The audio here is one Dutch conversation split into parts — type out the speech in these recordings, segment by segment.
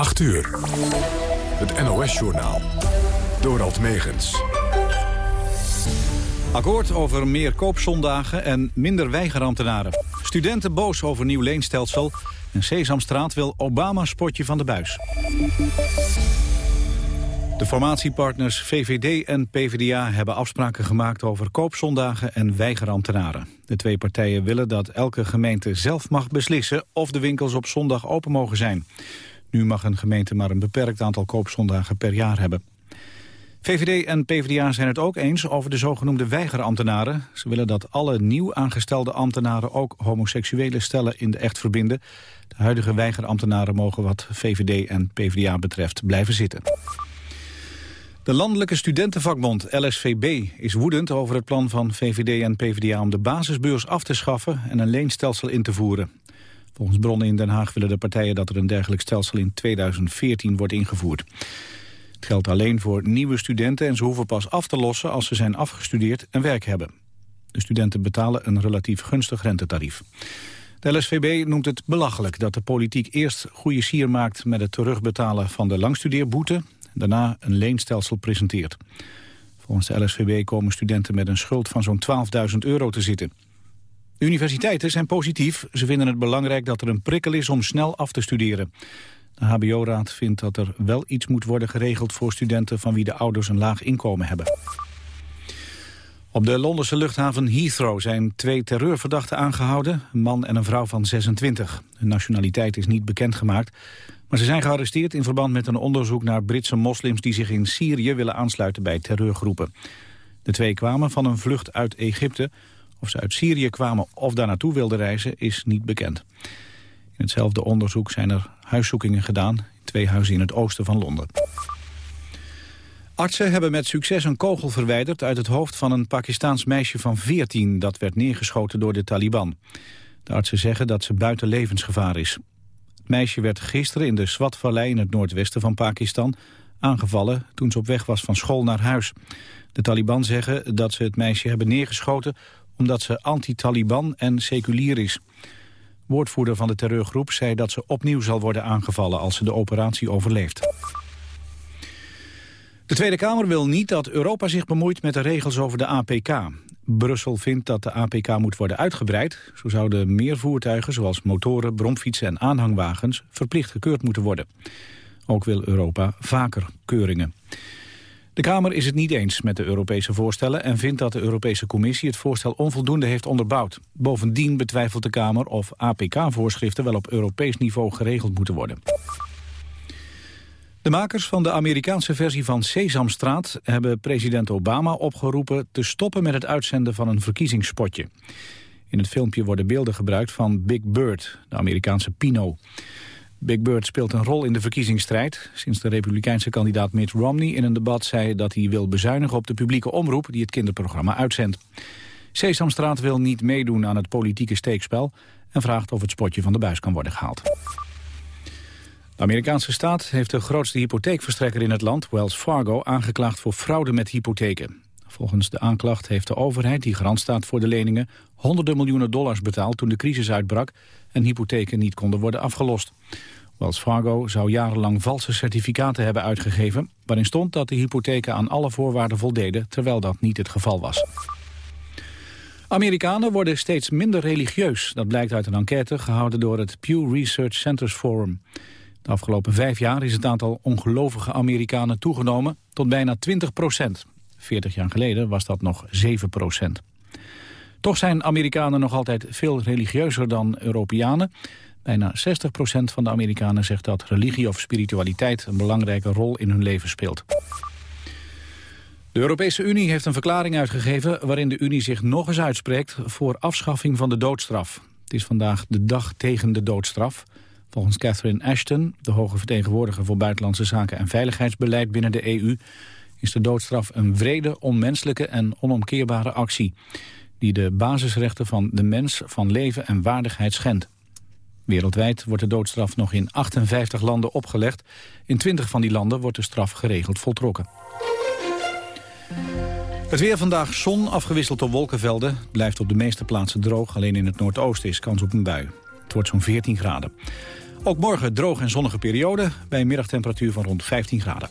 8 uur. Het NOS-journaal. Dorald Megens. Akkoord over meer koopzondagen en minder weigerambtenaren. Studenten boos over nieuw leenstelsel. En Sesamstraat wil Obama-spotje van de buis. De formatiepartners VVD en PvdA hebben afspraken gemaakt over koopzondagen en weigerambtenaren. De twee partijen willen dat elke gemeente zelf mag beslissen of de winkels op zondag open mogen zijn. Nu mag een gemeente maar een beperkt aantal koopzondagen per jaar hebben. VVD en PvdA zijn het ook eens over de zogenoemde weigerambtenaren. Ze willen dat alle nieuw aangestelde ambtenaren ook homoseksuele stellen in de echt verbinden. De huidige weigerambtenaren mogen wat VVD en PvdA betreft blijven zitten. De landelijke studentenvakbond LSVB is woedend over het plan van VVD en PvdA om de basisbeurs af te schaffen en een leenstelsel in te voeren. Volgens bronnen in Den Haag willen de partijen dat er een dergelijk stelsel in 2014 wordt ingevoerd. Het geldt alleen voor nieuwe studenten en ze hoeven pas af te lossen als ze zijn afgestudeerd en werk hebben. De studenten betalen een relatief gunstig rentetarief. De LSVB noemt het belachelijk dat de politiek eerst goede sier maakt met het terugbetalen van de langstudeerboete daarna een leenstelsel presenteert. Volgens de LSVB komen studenten met een schuld van zo'n 12.000 euro te zitten. Universiteiten zijn positief. Ze vinden het belangrijk dat er een prikkel is om snel af te studeren. De HBO-raad vindt dat er wel iets moet worden geregeld voor studenten van wie de ouders een laag inkomen hebben. Op de Londense luchthaven Heathrow zijn twee terreurverdachten aangehouden. Een man en een vrouw van 26. Hun nationaliteit is niet bekendgemaakt. Maar ze zijn gearresteerd in verband met een onderzoek naar Britse moslims... die zich in Syrië willen aansluiten bij terreurgroepen. De twee kwamen van een vlucht uit Egypte. Of ze uit Syrië kwamen of daar naartoe wilden reizen is niet bekend. In hetzelfde onderzoek zijn er huiszoekingen gedaan... in twee huizen in het oosten van Londen. Artsen hebben met succes een kogel verwijderd uit het hoofd van een Pakistaans meisje van 14... dat werd neergeschoten door de Taliban. De artsen zeggen dat ze buiten levensgevaar is. Het meisje werd gisteren in de Swat-vallei in het noordwesten van Pakistan... aangevallen toen ze op weg was van school naar huis. De Taliban zeggen dat ze het meisje hebben neergeschoten... omdat ze anti-Taliban en seculier is. Woordvoerder van de terreurgroep zei dat ze opnieuw zal worden aangevallen... als ze de operatie overleeft. De Tweede Kamer wil niet dat Europa zich bemoeit met de regels over de APK. Brussel vindt dat de APK moet worden uitgebreid. Zo zouden meer voertuigen, zoals motoren, bromfietsen en aanhangwagens... verplicht gekeurd moeten worden. Ook wil Europa vaker keuringen. De Kamer is het niet eens met de Europese voorstellen... en vindt dat de Europese Commissie het voorstel onvoldoende heeft onderbouwd. Bovendien betwijfelt de Kamer of APK-voorschriften... wel op Europees niveau geregeld moeten worden. De makers van de Amerikaanse versie van Sesamstraat hebben president Obama opgeroepen te stoppen met het uitzenden van een verkiezingsspotje. In het filmpje worden beelden gebruikt van Big Bird, de Amerikaanse Pino. Big Bird speelt een rol in de verkiezingsstrijd. Sinds de republikeinse kandidaat Mitt Romney in een debat zei dat hij wil bezuinigen op de publieke omroep die het kinderprogramma uitzendt. Sesamstraat wil niet meedoen aan het politieke steekspel en vraagt of het spotje van de buis kan worden gehaald. De Amerikaanse staat heeft de grootste hypotheekverstrekker in het land, Wells Fargo, aangeklaagd voor fraude met hypotheken. Volgens de aanklacht heeft de overheid, die garant staat voor de leningen, honderden miljoenen dollars betaald toen de crisis uitbrak en hypotheken niet konden worden afgelost. Wells Fargo zou jarenlang valse certificaten hebben uitgegeven... waarin stond dat de hypotheken aan alle voorwaarden voldeden... terwijl dat niet het geval was. Amerikanen worden steeds minder religieus. Dat blijkt uit een enquête gehouden door het Pew Research Centers Forum. De afgelopen vijf jaar is het aantal ongelovige Amerikanen toegenomen tot bijna 20 procent. 40 jaar geleden was dat nog 7 procent. Toch zijn Amerikanen nog altijd veel religieuzer dan Europeanen. Bijna 60 procent van de Amerikanen zegt dat religie of spiritualiteit een belangrijke rol in hun leven speelt. De Europese Unie heeft een verklaring uitgegeven waarin de Unie zich nog eens uitspreekt voor afschaffing van de doodstraf. Het is vandaag de dag tegen de doodstraf. Volgens Catherine Ashton, de hoge vertegenwoordiger voor buitenlandse zaken en veiligheidsbeleid binnen de EU, is de doodstraf een vrede, onmenselijke en onomkeerbare actie die de basisrechten van de mens van leven en waardigheid schendt. Wereldwijd wordt de doodstraf nog in 58 landen opgelegd. In 20 van die landen wordt de straf geregeld voltrokken. Het weer vandaag zon, afgewisseld door wolkenvelden. blijft op de meeste plaatsen droog. Alleen in het noordoosten is kans op een bui. Het wordt zo'n 14 graden. Ook morgen droog en zonnige periode bij een middagtemperatuur van rond 15 graden.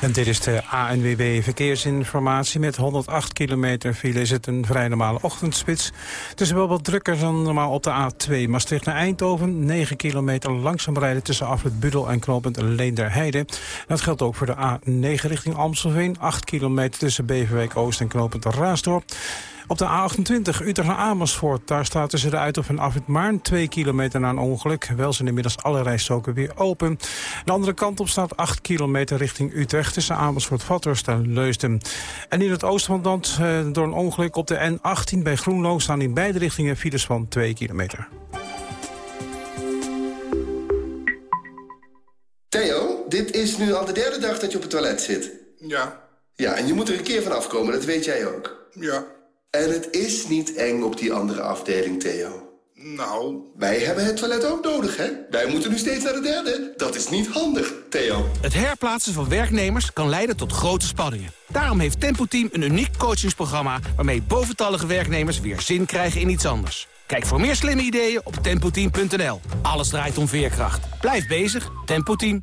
Dit is de ANWB Verkeersinformatie. Met 108 kilometer file is het een vrij normale ochtendspits. Het is wel wat drukker dan normaal op de A2. Maastricht naar Eindhoven, 9 kilometer langzaam rijden... tussen Afrit Budel en knooppunt Leenderheide. Dat geldt ook voor de A9 richting Amstelveen. 8 kilometer tussen Beverwijk Oost en knooppunt Raasdorp. Op de A28 Utrecht naar Amersfoort. Daar staat tussen de Uithof en Afrit Maarn 2 kilometer na een ongeluk. Wel zijn inmiddels alle rijstroken weer open. De andere kant op staat 8 kilometer richting Utrecht... tussen Amersfoort-Vathorst en Leusden. En in het oosten van het land eh, door een ongeluk op de N18 bij Groenlo... staan in beide richtingen files van 2 kilometer. Theo, dit is nu al de derde dag dat je op het toilet zit. Ja. Ja, en je moet er een keer van afkomen, dat weet jij ook. Ja. En het is niet eng op die andere afdeling, Theo. Nou... Wij hebben het toilet ook nodig, hè? Wij moeten nu steeds naar de derde. Dat is niet handig, Theo. Het herplaatsen van werknemers kan leiden tot grote spanningen. Daarom heeft Tempo Team een uniek coachingsprogramma... waarmee boventallige werknemers weer zin krijgen in iets anders. Kijk voor meer slimme ideeën op tempoteam.nl. Alles draait om veerkracht. Blijf bezig, Tempo Team.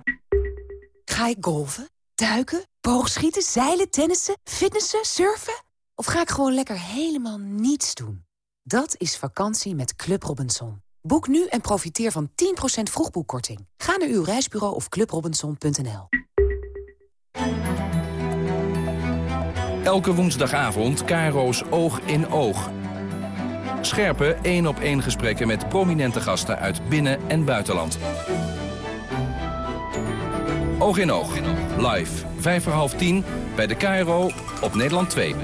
Ga ik golven, duiken, boogschieten, zeilen, tennissen, fitnessen, surfen? Of ga ik gewoon lekker helemaal niets doen? Dat is vakantie met Club Robinson. Boek nu en profiteer van 10% vroegboekkorting. Ga naar uw reisbureau of clubrobinson.nl. Elke woensdagavond Caro's Oog in Oog. Scherpe één-op-één gesprekken met prominente gasten uit binnen- en buitenland. Oog in Oog. Live. Vijf voor half tien bij de KRO op Nederland 2.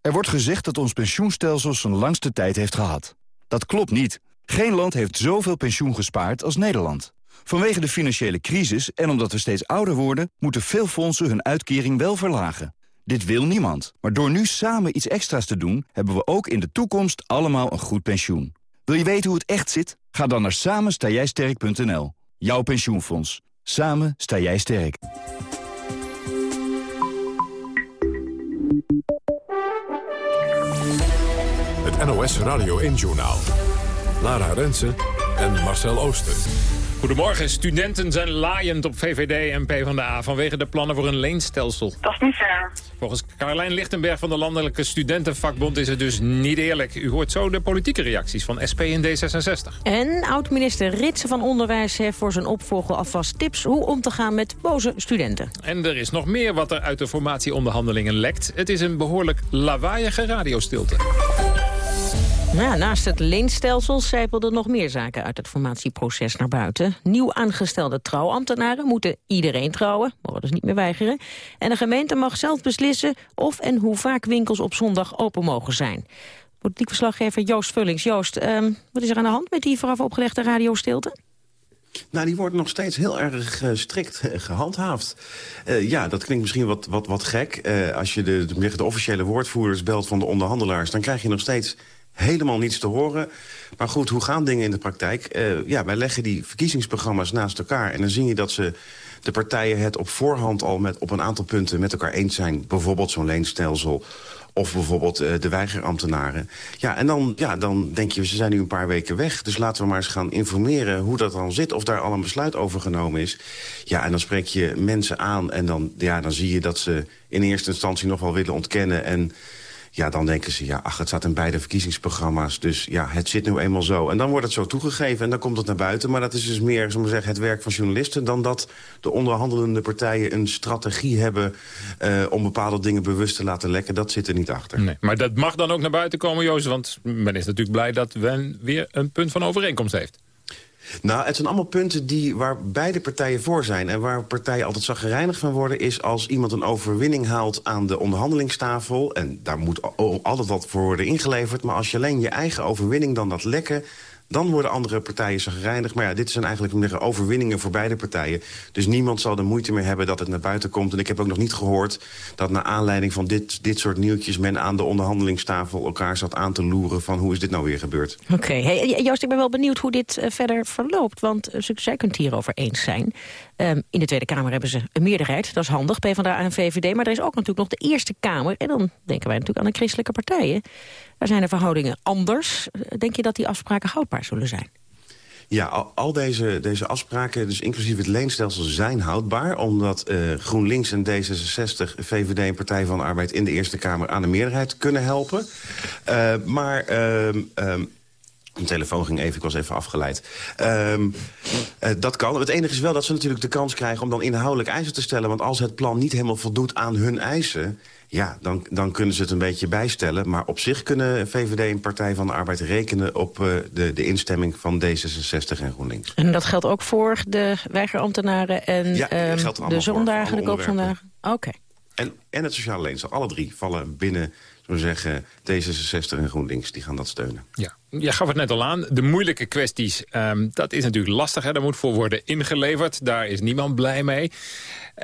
Er wordt gezegd dat ons pensioenstelsel zijn langste tijd heeft gehad. Dat klopt niet. Geen land heeft zoveel pensioen gespaard als Nederland. Vanwege de financiële crisis en omdat we steeds ouder worden... moeten veel fondsen hun uitkering wel verlagen. Dit wil niemand. Maar door nu samen iets extra's te doen... hebben we ook in de toekomst allemaal een goed pensioen. Wil je weten hoe het echt zit? Ga dan naar samenstaaijsterk.nl. Jouw pensioenfonds. Samen sta jij sterk. Het NOS Radio 1-journaal. Lara Rensen en Marcel Ooster. Goedemorgen. Studenten zijn laaiend op VVD en PvdA vanwege de plannen voor een leenstelsel. Dat is niet fair. Volgens Carlijn Lichtenberg van de Landelijke Studentenvakbond is het dus niet eerlijk. U hoort zo de politieke reacties van SP en D66. En oud-minister Ritsen van Onderwijs heeft voor zijn opvolger alvast tips hoe om te gaan met boze studenten. En er is nog meer wat er uit de formatieonderhandelingen lekt. Het is een behoorlijk lawaaiige radiostilte. Nou, naast het leenstelsel zijpelden nog meer zaken uit het formatieproces naar buiten. Nieuw aangestelde trouwambtenaren moeten iedereen trouwen, mogen dus niet meer weigeren. En de gemeente mag zelf beslissen of en hoe vaak winkels op zondag open mogen zijn. Politiek verslaggever Joost Vullings. Joost, ehm, wat is er aan de hand met die vooraf opgelegde radiostilte? Nou, die wordt nog steeds heel erg uh, strikt uh, gehandhaafd. Uh, ja, dat klinkt misschien wat, wat, wat gek. als je de, de officiële woordvoerders belt van de onderhandelaars... dan krijg je nog steeds helemaal niets te horen. Maar goed, hoe gaan dingen in de praktijk? Uh, ja, wij leggen die verkiezingsprogramma's naast elkaar... en dan zie je dat ze de partijen het op voorhand al met, op een aantal punten met elkaar eens zijn. Bijvoorbeeld zo'n leenstelsel of bijvoorbeeld uh, de weigerambtenaren. Ja, en dan, ja, dan denk je, ze zijn nu een paar weken weg. Dus laten we maar eens gaan informeren hoe dat dan zit. Of daar al een besluit over genomen is. Ja, en dan spreek je mensen aan en dan, ja, dan zie je dat ze in eerste instantie nog wel willen ontkennen... en ja, dan denken ze, ja, ach, het staat in beide verkiezingsprogramma's. Dus ja, het zit nu eenmaal zo. En dan wordt het zo toegegeven en dan komt het naar buiten. Maar dat is dus meer, zullen we zeggen, het werk van journalisten... dan dat de onderhandelende partijen een strategie hebben... Uh, om bepaalde dingen bewust te laten lekken. Dat zit er niet achter. Nee, maar dat mag dan ook naar buiten komen, Joost. Want men is natuurlijk blij dat men weer een punt van overeenkomst heeft. Nou, het zijn allemaal punten die, waar beide partijen voor zijn. En waar partijen altijd zaggerijnig van worden... is als iemand een overwinning haalt aan de onderhandelingstafel... en daar moet altijd wat voor worden ingeleverd... maar als je alleen je eigen overwinning dan dat lekken dan worden andere partijen zagrijnig. Maar ja, dit zijn eigenlijk overwinningen voor beide partijen. Dus niemand zal er moeite meer hebben dat het naar buiten komt. En ik heb ook nog niet gehoord dat naar aanleiding van dit, dit soort nieuwtjes... men aan de onderhandelingstafel elkaar zat aan te loeren... van hoe is dit nou weer gebeurd. Oké, hey, Joost, ik ben wel benieuwd hoe dit uh, verder verloopt. Want uh, zij kunt hierover eens zijn. Um, in de Tweede Kamer hebben ze een meerderheid, dat is handig, PvdA en VVD. Maar er is ook natuurlijk nog de Eerste Kamer. En dan denken wij natuurlijk aan de christelijke partijen. Daar zijn de verhoudingen anders. Denk je dat die afspraken houdbaar zullen zijn? Ja, al, deze, deze afspraken, dus inclusief het leenstelsel, zijn houdbaar... omdat uh, GroenLinks en D66, VVD en Partij van de Arbeid... in de Eerste Kamer aan de meerderheid kunnen helpen. Uh, maar... Uh, mijn telefoon ging even, ik was even afgeleid. Um, uh, dat kan. Het enige is wel dat ze natuurlijk de kans krijgen om dan inhoudelijk eisen te stellen. Want als het plan niet helemaal voldoet aan hun eisen... ja, dan, dan kunnen ze het een beetje bijstellen. Maar op zich kunnen VVD en Partij van de Arbeid rekenen... op uh, de, de instemming van D66 en GroenLinks. En dat geldt ook voor de weigerambtenaren en ja, um, de zondagen, de koopzondagen? Oké. Okay. En, en het sociale leensel, alle drie vallen binnen we zeggen, D66 en GroenLinks, die gaan dat steunen. Ja, je gaf het net al aan. De moeilijke kwesties, um, dat is natuurlijk lastig. Hè? Daar moet voor worden ingeleverd. Daar is niemand blij mee.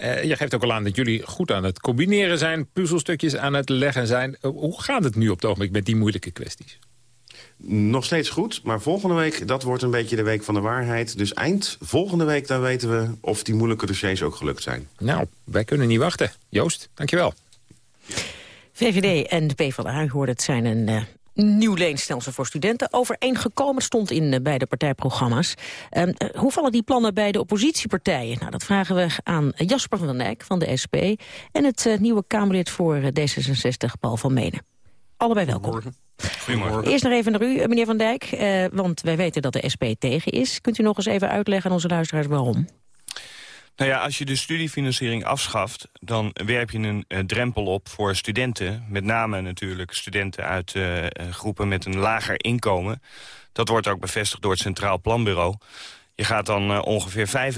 Uh, je geeft ook al aan dat jullie goed aan het combineren zijn. Puzzelstukjes aan het leggen zijn. Uh, hoe gaat het nu op het ogenblik met die moeilijke kwesties? Nog steeds goed, maar volgende week, dat wordt een beetje de week van de waarheid. Dus eind volgende week, dan weten we of die moeilijke dossiers ook gelukt zijn. Nou, wij kunnen niet wachten. Joost, dankjewel. VVD en de PvdA, u hoorde het, zijn een uh, nieuw leenstelsel voor studenten. Overeengekomen stond in uh, beide partijprogramma's. Uh, hoe vallen die plannen bij de oppositiepartijen? Nou, dat vragen we aan Jasper van der Nijk van de SP... en het nieuwe Kamerlid voor D66, Paul van Menen. Allebei welkom. Goedemorgen. Goedemorgen. Eerst nog even naar u, meneer Van Dijk, want wij weten dat de SP tegen is. Kunt u nog eens even uitleggen aan onze luisteraars waarom? Nou ja, als je de studiefinanciering afschaft... dan werp je een uh, drempel op voor studenten. Met name natuurlijk studenten uit uh, groepen met een lager inkomen. Dat wordt ook bevestigd door het Centraal Planbureau. Je gaat dan uh, ongeveer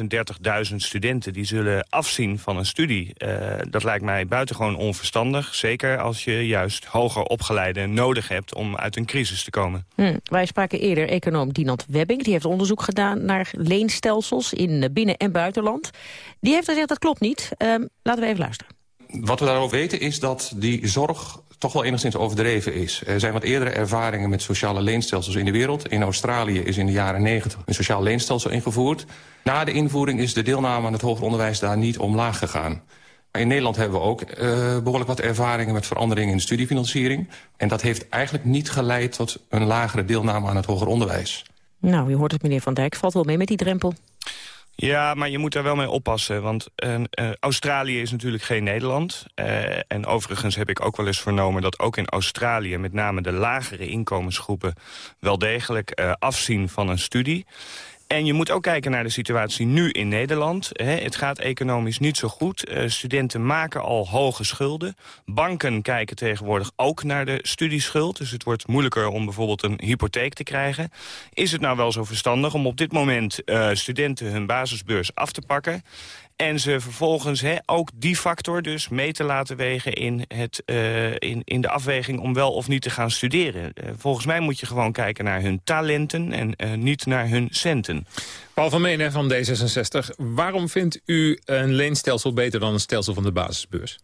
35.000 studenten die zullen afzien van een studie. Uh, dat lijkt mij buitengewoon onverstandig. Zeker als je juist hoger opgeleiden nodig hebt om uit een crisis te komen. Hm. Wij spraken eerder econoom Dinant Webbing. Die heeft onderzoek gedaan naar leenstelsels in binnen- en buitenland. Die heeft gezegd dat klopt niet. Uh, laten we even luisteren. Wat we daarover weten is dat die zorg toch wel enigszins overdreven is. Er zijn wat eerdere ervaringen met sociale leenstelsels in de wereld. In Australië is in de jaren 90 een sociaal leenstelsel ingevoerd. Na de invoering is de deelname aan het hoger onderwijs daar niet omlaag gegaan. In Nederland hebben we ook uh, behoorlijk wat ervaringen met veranderingen in de studiefinanciering. En dat heeft eigenlijk niet geleid tot een lagere deelname aan het hoger onderwijs. Nou, u hoort het meneer Van Dijk. Valt wel mee met die drempel? Ja, maar je moet daar wel mee oppassen. Want uh, uh, Australië is natuurlijk geen Nederland. Uh, en overigens heb ik ook wel eens vernomen dat ook in Australië... met name de lagere inkomensgroepen wel degelijk afzien van een studie. En je moet ook kijken naar de situatie nu in Nederland. Het gaat economisch niet zo goed. Uh, studenten maken al hoge schulden. Banken kijken tegenwoordig ook naar de studieschuld. Dus het wordt moeilijker om bijvoorbeeld een hypotheek te krijgen. Is het nou wel zo verstandig om op dit moment uh, studenten hun basisbeurs af te pakken... En ze vervolgens he, ook die factor dus mee te laten wegen in, het, uh, in, in de afweging om wel of niet te gaan studeren. Uh, volgens mij moet je gewoon kijken naar hun talenten en uh, niet naar hun centen. Paul van Menen van D66, waarom vindt u een leenstelsel beter dan een stelsel van de basisbeurs?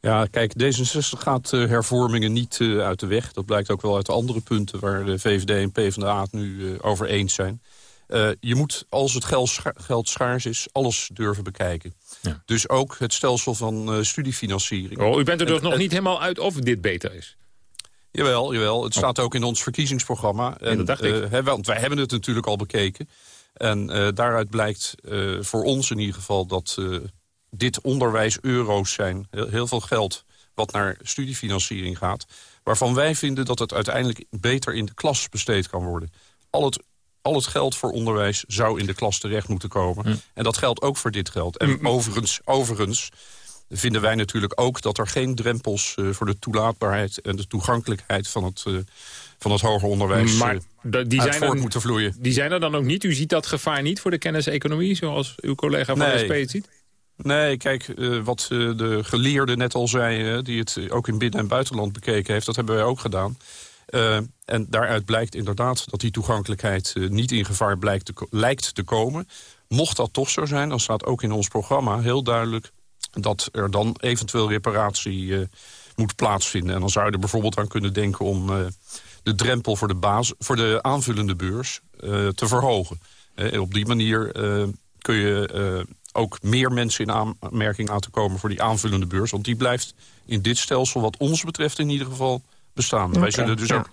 Ja, kijk, D66 gaat uh, hervormingen niet uh, uit de weg. Dat blijkt ook wel uit de andere punten waar de VVD en PvdA het nu uh, over eens zijn. Uh, je moet, als het geld, scha geld schaars is, alles durven bekijken. Ja. Dus ook het stelsel van uh, studiefinanciering. Oh, u bent er dus nog niet helemaal uit of dit beter is? Jawel, jawel. Het oh. staat ook in ons verkiezingsprogramma. En, ja, dat dacht ik. Hè, want wij hebben het natuurlijk al bekeken. En daaruit blijkt voor ons in ieder geval dat dit onderwijs-euro's zijn. Heel, heel veel geld wat naar studiefinanciering gaat. Waarvan wij vinden dat het uiteindelijk beter in de klas besteed kan worden. Al het al het geld voor onderwijs zou in de klas terecht moeten komen. En dat geldt ook voor dit geld. En overigens, overigens vinden wij natuurlijk ook dat er geen drempels uh, voor de toelaatbaarheid en de toegankelijkheid van het uh, van het hoger onderwijs Maar uh, die zijn voort er, moeten vloeien. Die zijn er dan ook niet? U ziet dat gevaar niet voor de kenniseconomie, zoals uw collega van Nee. de SP het ziet? Nee, kijk, eh, wat eh, de geleerde net al zei... eh, die het eh, ook in binnen- en buitenland bekeken heeft... dat hebben wij ook gedaan. Eh, en daaruit blijkt inderdaad dat die toegankelijkheid... eh, niet in gevaar blijkt te lijkt te komen. Mocht dat toch zo zijn, dan staat ook in ons programma heel duidelijk... dat er dan eventueel reparatie eh, moet plaatsvinden. En dan zou je er bijvoorbeeld aan kunnen denken om... de drempel voor de, voor de aanvullende beurs te verhogen. Eh, op die manier kun je ook meer mensen in aanmerking laten komen... voor die aanvullende beurs. Want die blijft in dit stelsel, wat ons betreft in ieder geval, bestaan. wij, zullen dus ja. ook,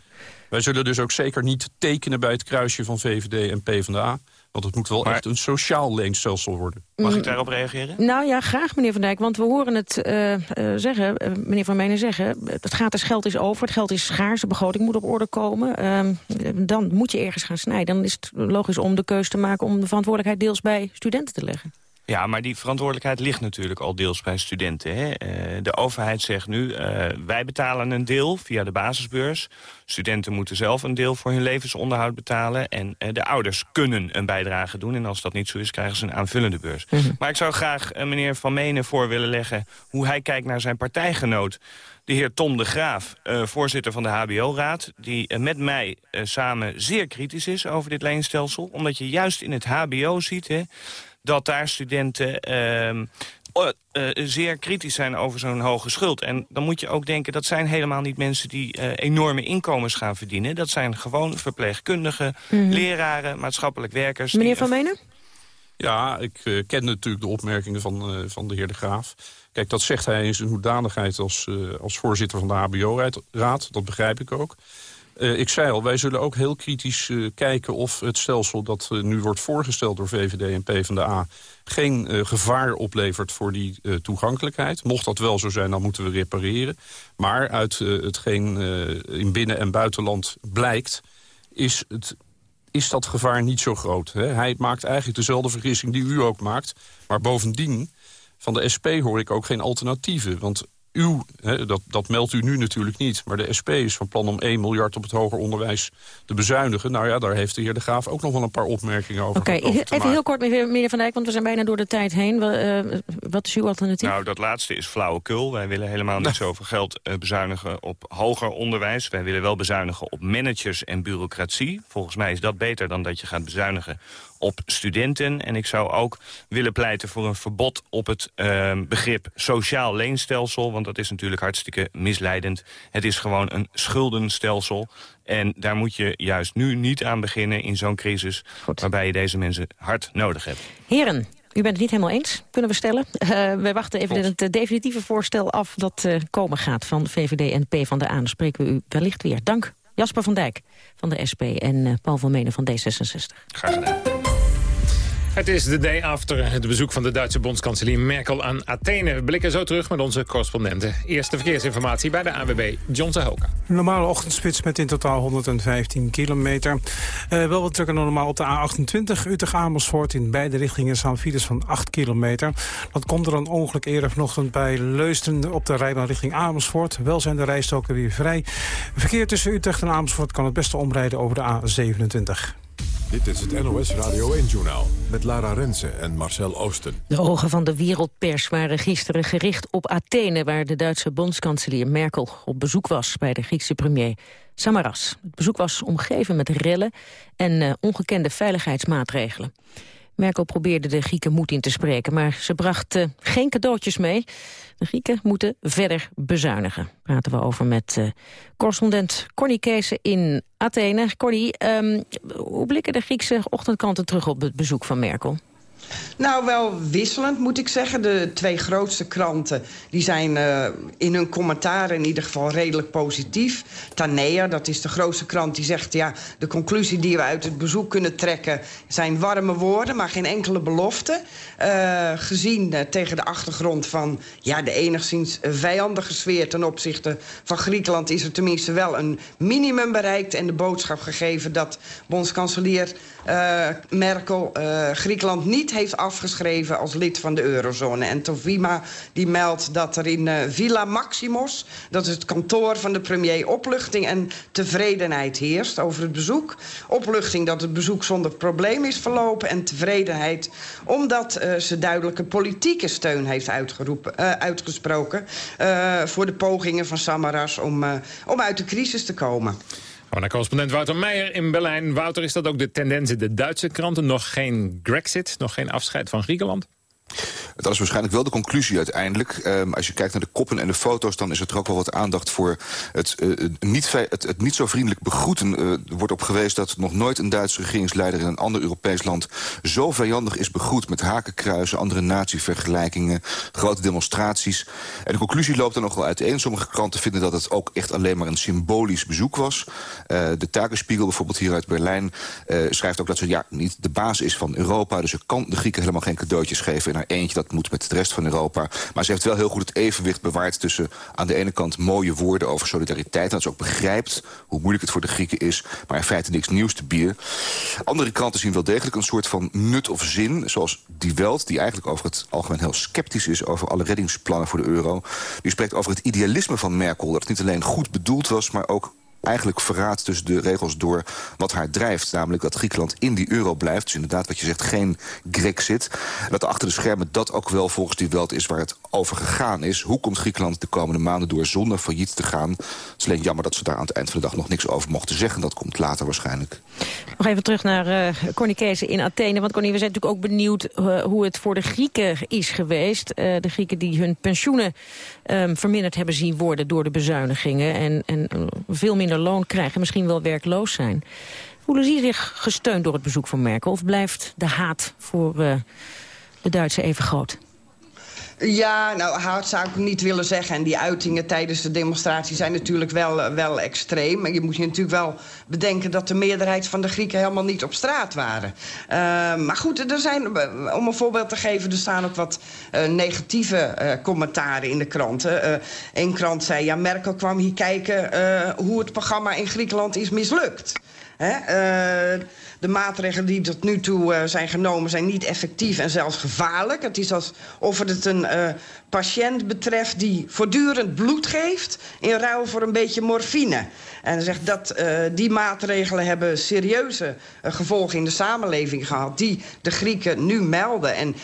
wij zullen dus ook zeker niet tekenen bij het kruisje van VVD en PvdA. Want het moet wel echt een sociaal leenstelsel worden. Mag Mm. ik daarop reageren? Nou ja, graag meneer Van Dijk, want we horen het eh, eh, zeggen, eh, meneer Van Menen zeggen... het gratis geld is over, het geld is schaars, de begroting moet op orde komen. Ehm, dan moet je ergens gaan snijden. Dan is het logisch om de keus te maken om de verantwoordelijkheid deels bij studenten te leggen. Ja, maar die verantwoordelijkheid ligt natuurlijk al deels bij studenten. Hè? Eh, de overheid zegt nu, eh, wij betalen een deel via de basisbeurs. Studenten moeten zelf een deel voor hun levensonderhoud betalen. En eh, de ouders kunnen een bijdrage doen. En als dat niet zo is, krijgen ze een aanvullende beurs. Maar ik zou graag meneer Van Menen voor willen leggen... hoe hij kijkt naar zijn partijgenoot de heer Tom de Graaf, voorzitter van de HBO-raad... die met mij samen zeer kritisch is over dit leenstelsel. Omdat je juist in het HBO ziet... Hè, dat daar studenten ehm, eh, zeer kritisch zijn over zo'n hoge schuld. En dan moet je ook denken, dat zijn helemaal niet mensen... die eh, enorme inkomens gaan verdienen. Dat zijn gewoon verpleegkundigen, Mhm. leraren, maatschappelijk werkers... Meneer die- Van Menen? Ja, ik eh, ken natuurlijk de opmerkingen van, eh, van de heer De Graaf. Kijk, dat zegt hij in zijn hoedanigheid als, eh, als voorzitter van de HBO-raad. Dat begrijp ik ook. Eh, ik zei al, wij zullen ook heel kritisch eh, kijken of het stelsel dat eh, nu wordt voorgesteld door VVD en PvdA... geen gevaar oplevert voor die toegankelijkheid. Mocht dat wel zo zijn, dan moeten we repareren. Maar uit hetgeen in binnen- en buitenland blijkt... is het is dat gevaar niet zo groot. Hè? Hij maakt eigenlijk dezelfde vergissing die u ook maakt. Maar bovendien, van de SP hoor ik ook geen alternatieven. Want uw, hè, dat, dat meldt u nu natuurlijk niet... maar de SP is van plan om 1 miljard op het hoger onderwijs te bezuinigen. Nou ja, daar heeft de heer De Graaf ook nog wel een paar opmerkingen over, Oké, even maken. heel kort, meneer Van Dijk, want we zijn bijna door de tijd heen. Eh, wat is uw alternatief? Nou, dat laatste is flauwekul. Wij willen helemaal niet zoveel geld eh, bezuinigen op hoger onderwijs. Wij willen wel bezuinigen op managers en bureaucratie. Volgens mij is dat beter dan dat je gaat bezuinigen op studenten. En ik zou ook willen pleiten voor een verbod op het eh, begrip sociaal leenstelsel. Want dat is natuurlijk hartstikke misleidend. Het is gewoon een schuldenstelsel. En daar moet je juist nu niet aan beginnen in zo'n crisis... waarbij je deze mensen hard nodig hebt. Heren, u bent het niet helemaal eens, kunnen we stellen. Eh, wij wachten even het definitieve voorstel af dat eh, komen gaat van VVD en P van de A. Dan spreken we u wellicht weer. Dank Jasper van Dijk van de SP en eh, Paul van Menen van D66. Graag gedaan. Het is de day after het bezoek van de Duitse bondskanselier Merkel aan Athene. We blikken zo terug met onze correspondenten. Eerste verkeersinformatie bij de AWB, John Tehoka. Een normale ochtendspits met in totaal 115 kilometer. Eh, wel wat drukker normaal op de A28 Utrecht-Amersfoort. In beide richtingen staan files van 8 kilometer. Dat komt er een ongeluk eerder vanochtend bij Leusden op de rijbaan richting Amersfoort. Wel zijn de rijstoken weer vrij. Verkeer tussen Utrecht en Amersfoort kan het beste omrijden over de A27. Dit is het NOS Radio 1-journaal met Lara Rensen en Marcel Oosten. De ogen van de wereldpers waren gisteren gericht op Athene... waar de Duitse bondskanselier Merkel op bezoek was... bij de Griekse premier Samaras. Het bezoek was omgeven met rellen en eh, ongekende veiligheidsmaatregelen. Merkel probeerde de Grieken moed in te spreken... maar ze bracht eh, geen cadeautjes mee. De Grieken moeten verder bezuinigen. Praten we over met eh, correspondent Corny Kees in Athene. Corny, ehm, hoe blikken de Griekse ochtendkanten terug op het bezoek van Merkel? Nou, wel wisselend moet ik zeggen. De twee grootste kranten die zijn uh, in hun commentaar in ieder geval redelijk positief. Tanea, dat is de grootste krant, die zegt... ja, de conclusie die we uit het bezoek kunnen trekken... zijn warme woorden, maar geen enkele belofte. Uh, gezien uh, tegen de achtergrond van ja, de enigszins vijandige sfeer... ten opzichte van Griekenland is er tenminste wel een minimum bereikt... en de boodschap gegeven dat bondskanselier Merkel Griekenland niet heeft afgeschreven als lid van de eurozone. En Tovima die meldt dat er in uh, Villa Maximos... dat is het kantoor van de premier, opluchting en tevredenheid heerst over het bezoek. Opluchting dat het bezoek zonder probleem is verlopen... en tevredenheid omdat uh, ze duidelijke politieke steun heeft uitgeroepen, uh, uitgesproken... voor de pogingen van Samaras om, om uit de crisis te komen. Oh, naar correspondent Wouter Meijer in Berlijn. Wouter, is dat ook de tendens in de Duitse kranten? Nog geen Grexit, nog geen afscheid van Griekenland? Dat is waarschijnlijk wel de conclusie uiteindelijk. Um, als je kijkt naar de koppen en de foto's... dan is er ook wel wat aandacht voor het, uh, niet, het, niet zo vriendelijk begroeten. Uh, er wordt op geweest dat nog nooit een Duitse regeringsleider... in een ander Europees land zo vijandig is begroet... met hakenkruisen, andere natievergelijkingen, grote demonstraties. En de conclusie loopt er nogal uiteen. Sommige kranten vinden dat het ook echt alleen maar een symbolisch bezoek was. Uh, de Tagesspiegel bijvoorbeeld hier uit Berlijn schrijft ook dat ze ja, niet de baas is van Europa. Dus ze kan de Grieken helemaal geen cadeautjes geven eentje. Dat moet met de rest van Europa. Maar ze heeft wel heel goed het evenwicht bewaard tussen aan de ene kant mooie woorden over solidariteit. En dat ze ook begrijpt hoe moeilijk het voor de Grieken is. Maar in feite niks nieuws te bieden. Andere kranten zien wel degelijk een soort van nut of zin. Zoals Die Welt, die eigenlijk over het algemeen heel sceptisch is... over alle reddingsplannen voor de euro. Die spreekt over het idealisme van Merkel. Dat het niet alleen goed bedoeld was, maar ook eigenlijk verraadt tussen de regels door wat haar drijft. Namelijk dat Griekenland in die euro blijft. Dus inderdaad wat je zegt, geen Grexit. Dat achter de schermen dat ook wel volgens die welt is waar het over gegaan is. Hoe komt Griekenland de komende maanden door zonder failliet te gaan? Het is alleen jammer dat ze daar aan het eind van de dag nog niks over mochten zeggen. Dat komt later waarschijnlijk. Nog even terug naar uh, Connie Kees in Athene. Want Connie, we zijn natuurlijk ook benieuwd uh, hoe het voor de Grieken is geweest. Uh, de Grieken die hun pensioenen um, verminderd hebben zien worden door de bezuinigingen. En, en veel minder loon krijgen, misschien wel werkloos zijn. Voelen ze zich gesteund door het bezoek van Merkel? Of blijft de haat voor uh, de Duitsers even groot? Ja, nou, haat zou ik niet willen zeggen. En die uitingen tijdens de demonstratie zijn natuurlijk wel, wel extreem. Maar je moet je natuurlijk wel bedenken dat de meerderheid van de Grieken helemaal niet op straat waren. Uh, maar goed, er zijn, om een voorbeeld te geven, er staan ook wat negatieve commentaren in de kranten. Eén krant zei, ja, Merkel kwam hier kijken hoe het programma in Griekenland is mislukt. Hè? de maatregelen die tot nu toe uh, zijn genomen zijn niet effectief en zelfs gevaarlijk. Het is alsof het een uh, patiënt betreft die voortdurend bloed geeft... in ruil voor een beetje morfine. En zegt dat die maatregelen hebben serieuze gevolgen in de samenleving gehad... die de Grieken nu melden. En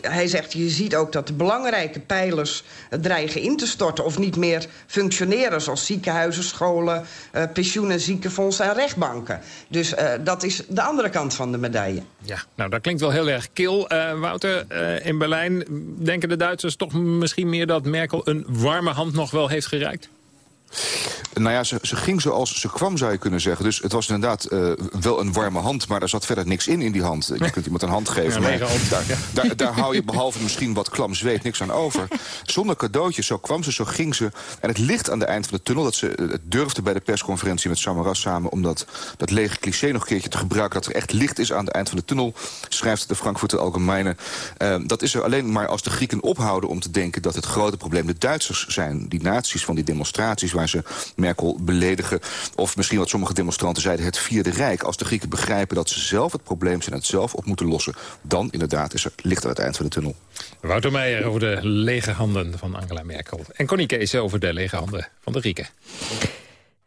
hij zegt, je ziet ook dat de belangrijke pijlers dreigen in te storten... of niet meer functioneren, zoals ziekenhuizen, scholen... pensioenen, ziekenfondsen en rechtbanken. Dus dat is de andere kant van de medaille. Ja, nou dat klinkt wel heel erg kil. Uh, Wouter, uh, in Berlijn denken de Duitsers toch misschien meer dat Merkel een warme hand nog wel heeft gereikt? Nou ja, ze, ze, ging zoals ze kwam, zou je kunnen zeggen. Dus het was inderdaad uh, wel een warme hand, maar er zat verder niks in in die hand. Je kunt iemand een hand geven, ja, maar daar, ja. daar, daar, hou je behalve misschien wat klam zweet niks aan over. Zonder cadeautjes, zo kwam ze, zo ging ze. En het licht aan de eind van de tunnel, dat ze het durfde bij de persconferentie met Samaras samen... om dat, dat lege cliché nog een keertje te gebruiken... dat er echt licht is aan het eind van de tunnel, schrijft de Frankfurter Allgemeine. Uh, dat is er alleen maar als de Grieken ophouden om te denken... dat het grote probleem de Duitsers zijn, die naties van die demonstraties waar ze Merkel beledigen. Of misschien wat sommige demonstranten zeiden, het Vierde Rijk. Als de Grieken begrijpen dat ze zelf het probleem zijn en het zelf op moeten lossen... dan inderdaad is er licht aan het eind van de tunnel. Wouter Meijer over de lege handen van Angela Merkel. En Connie Kees over de lege handen van de Grieken.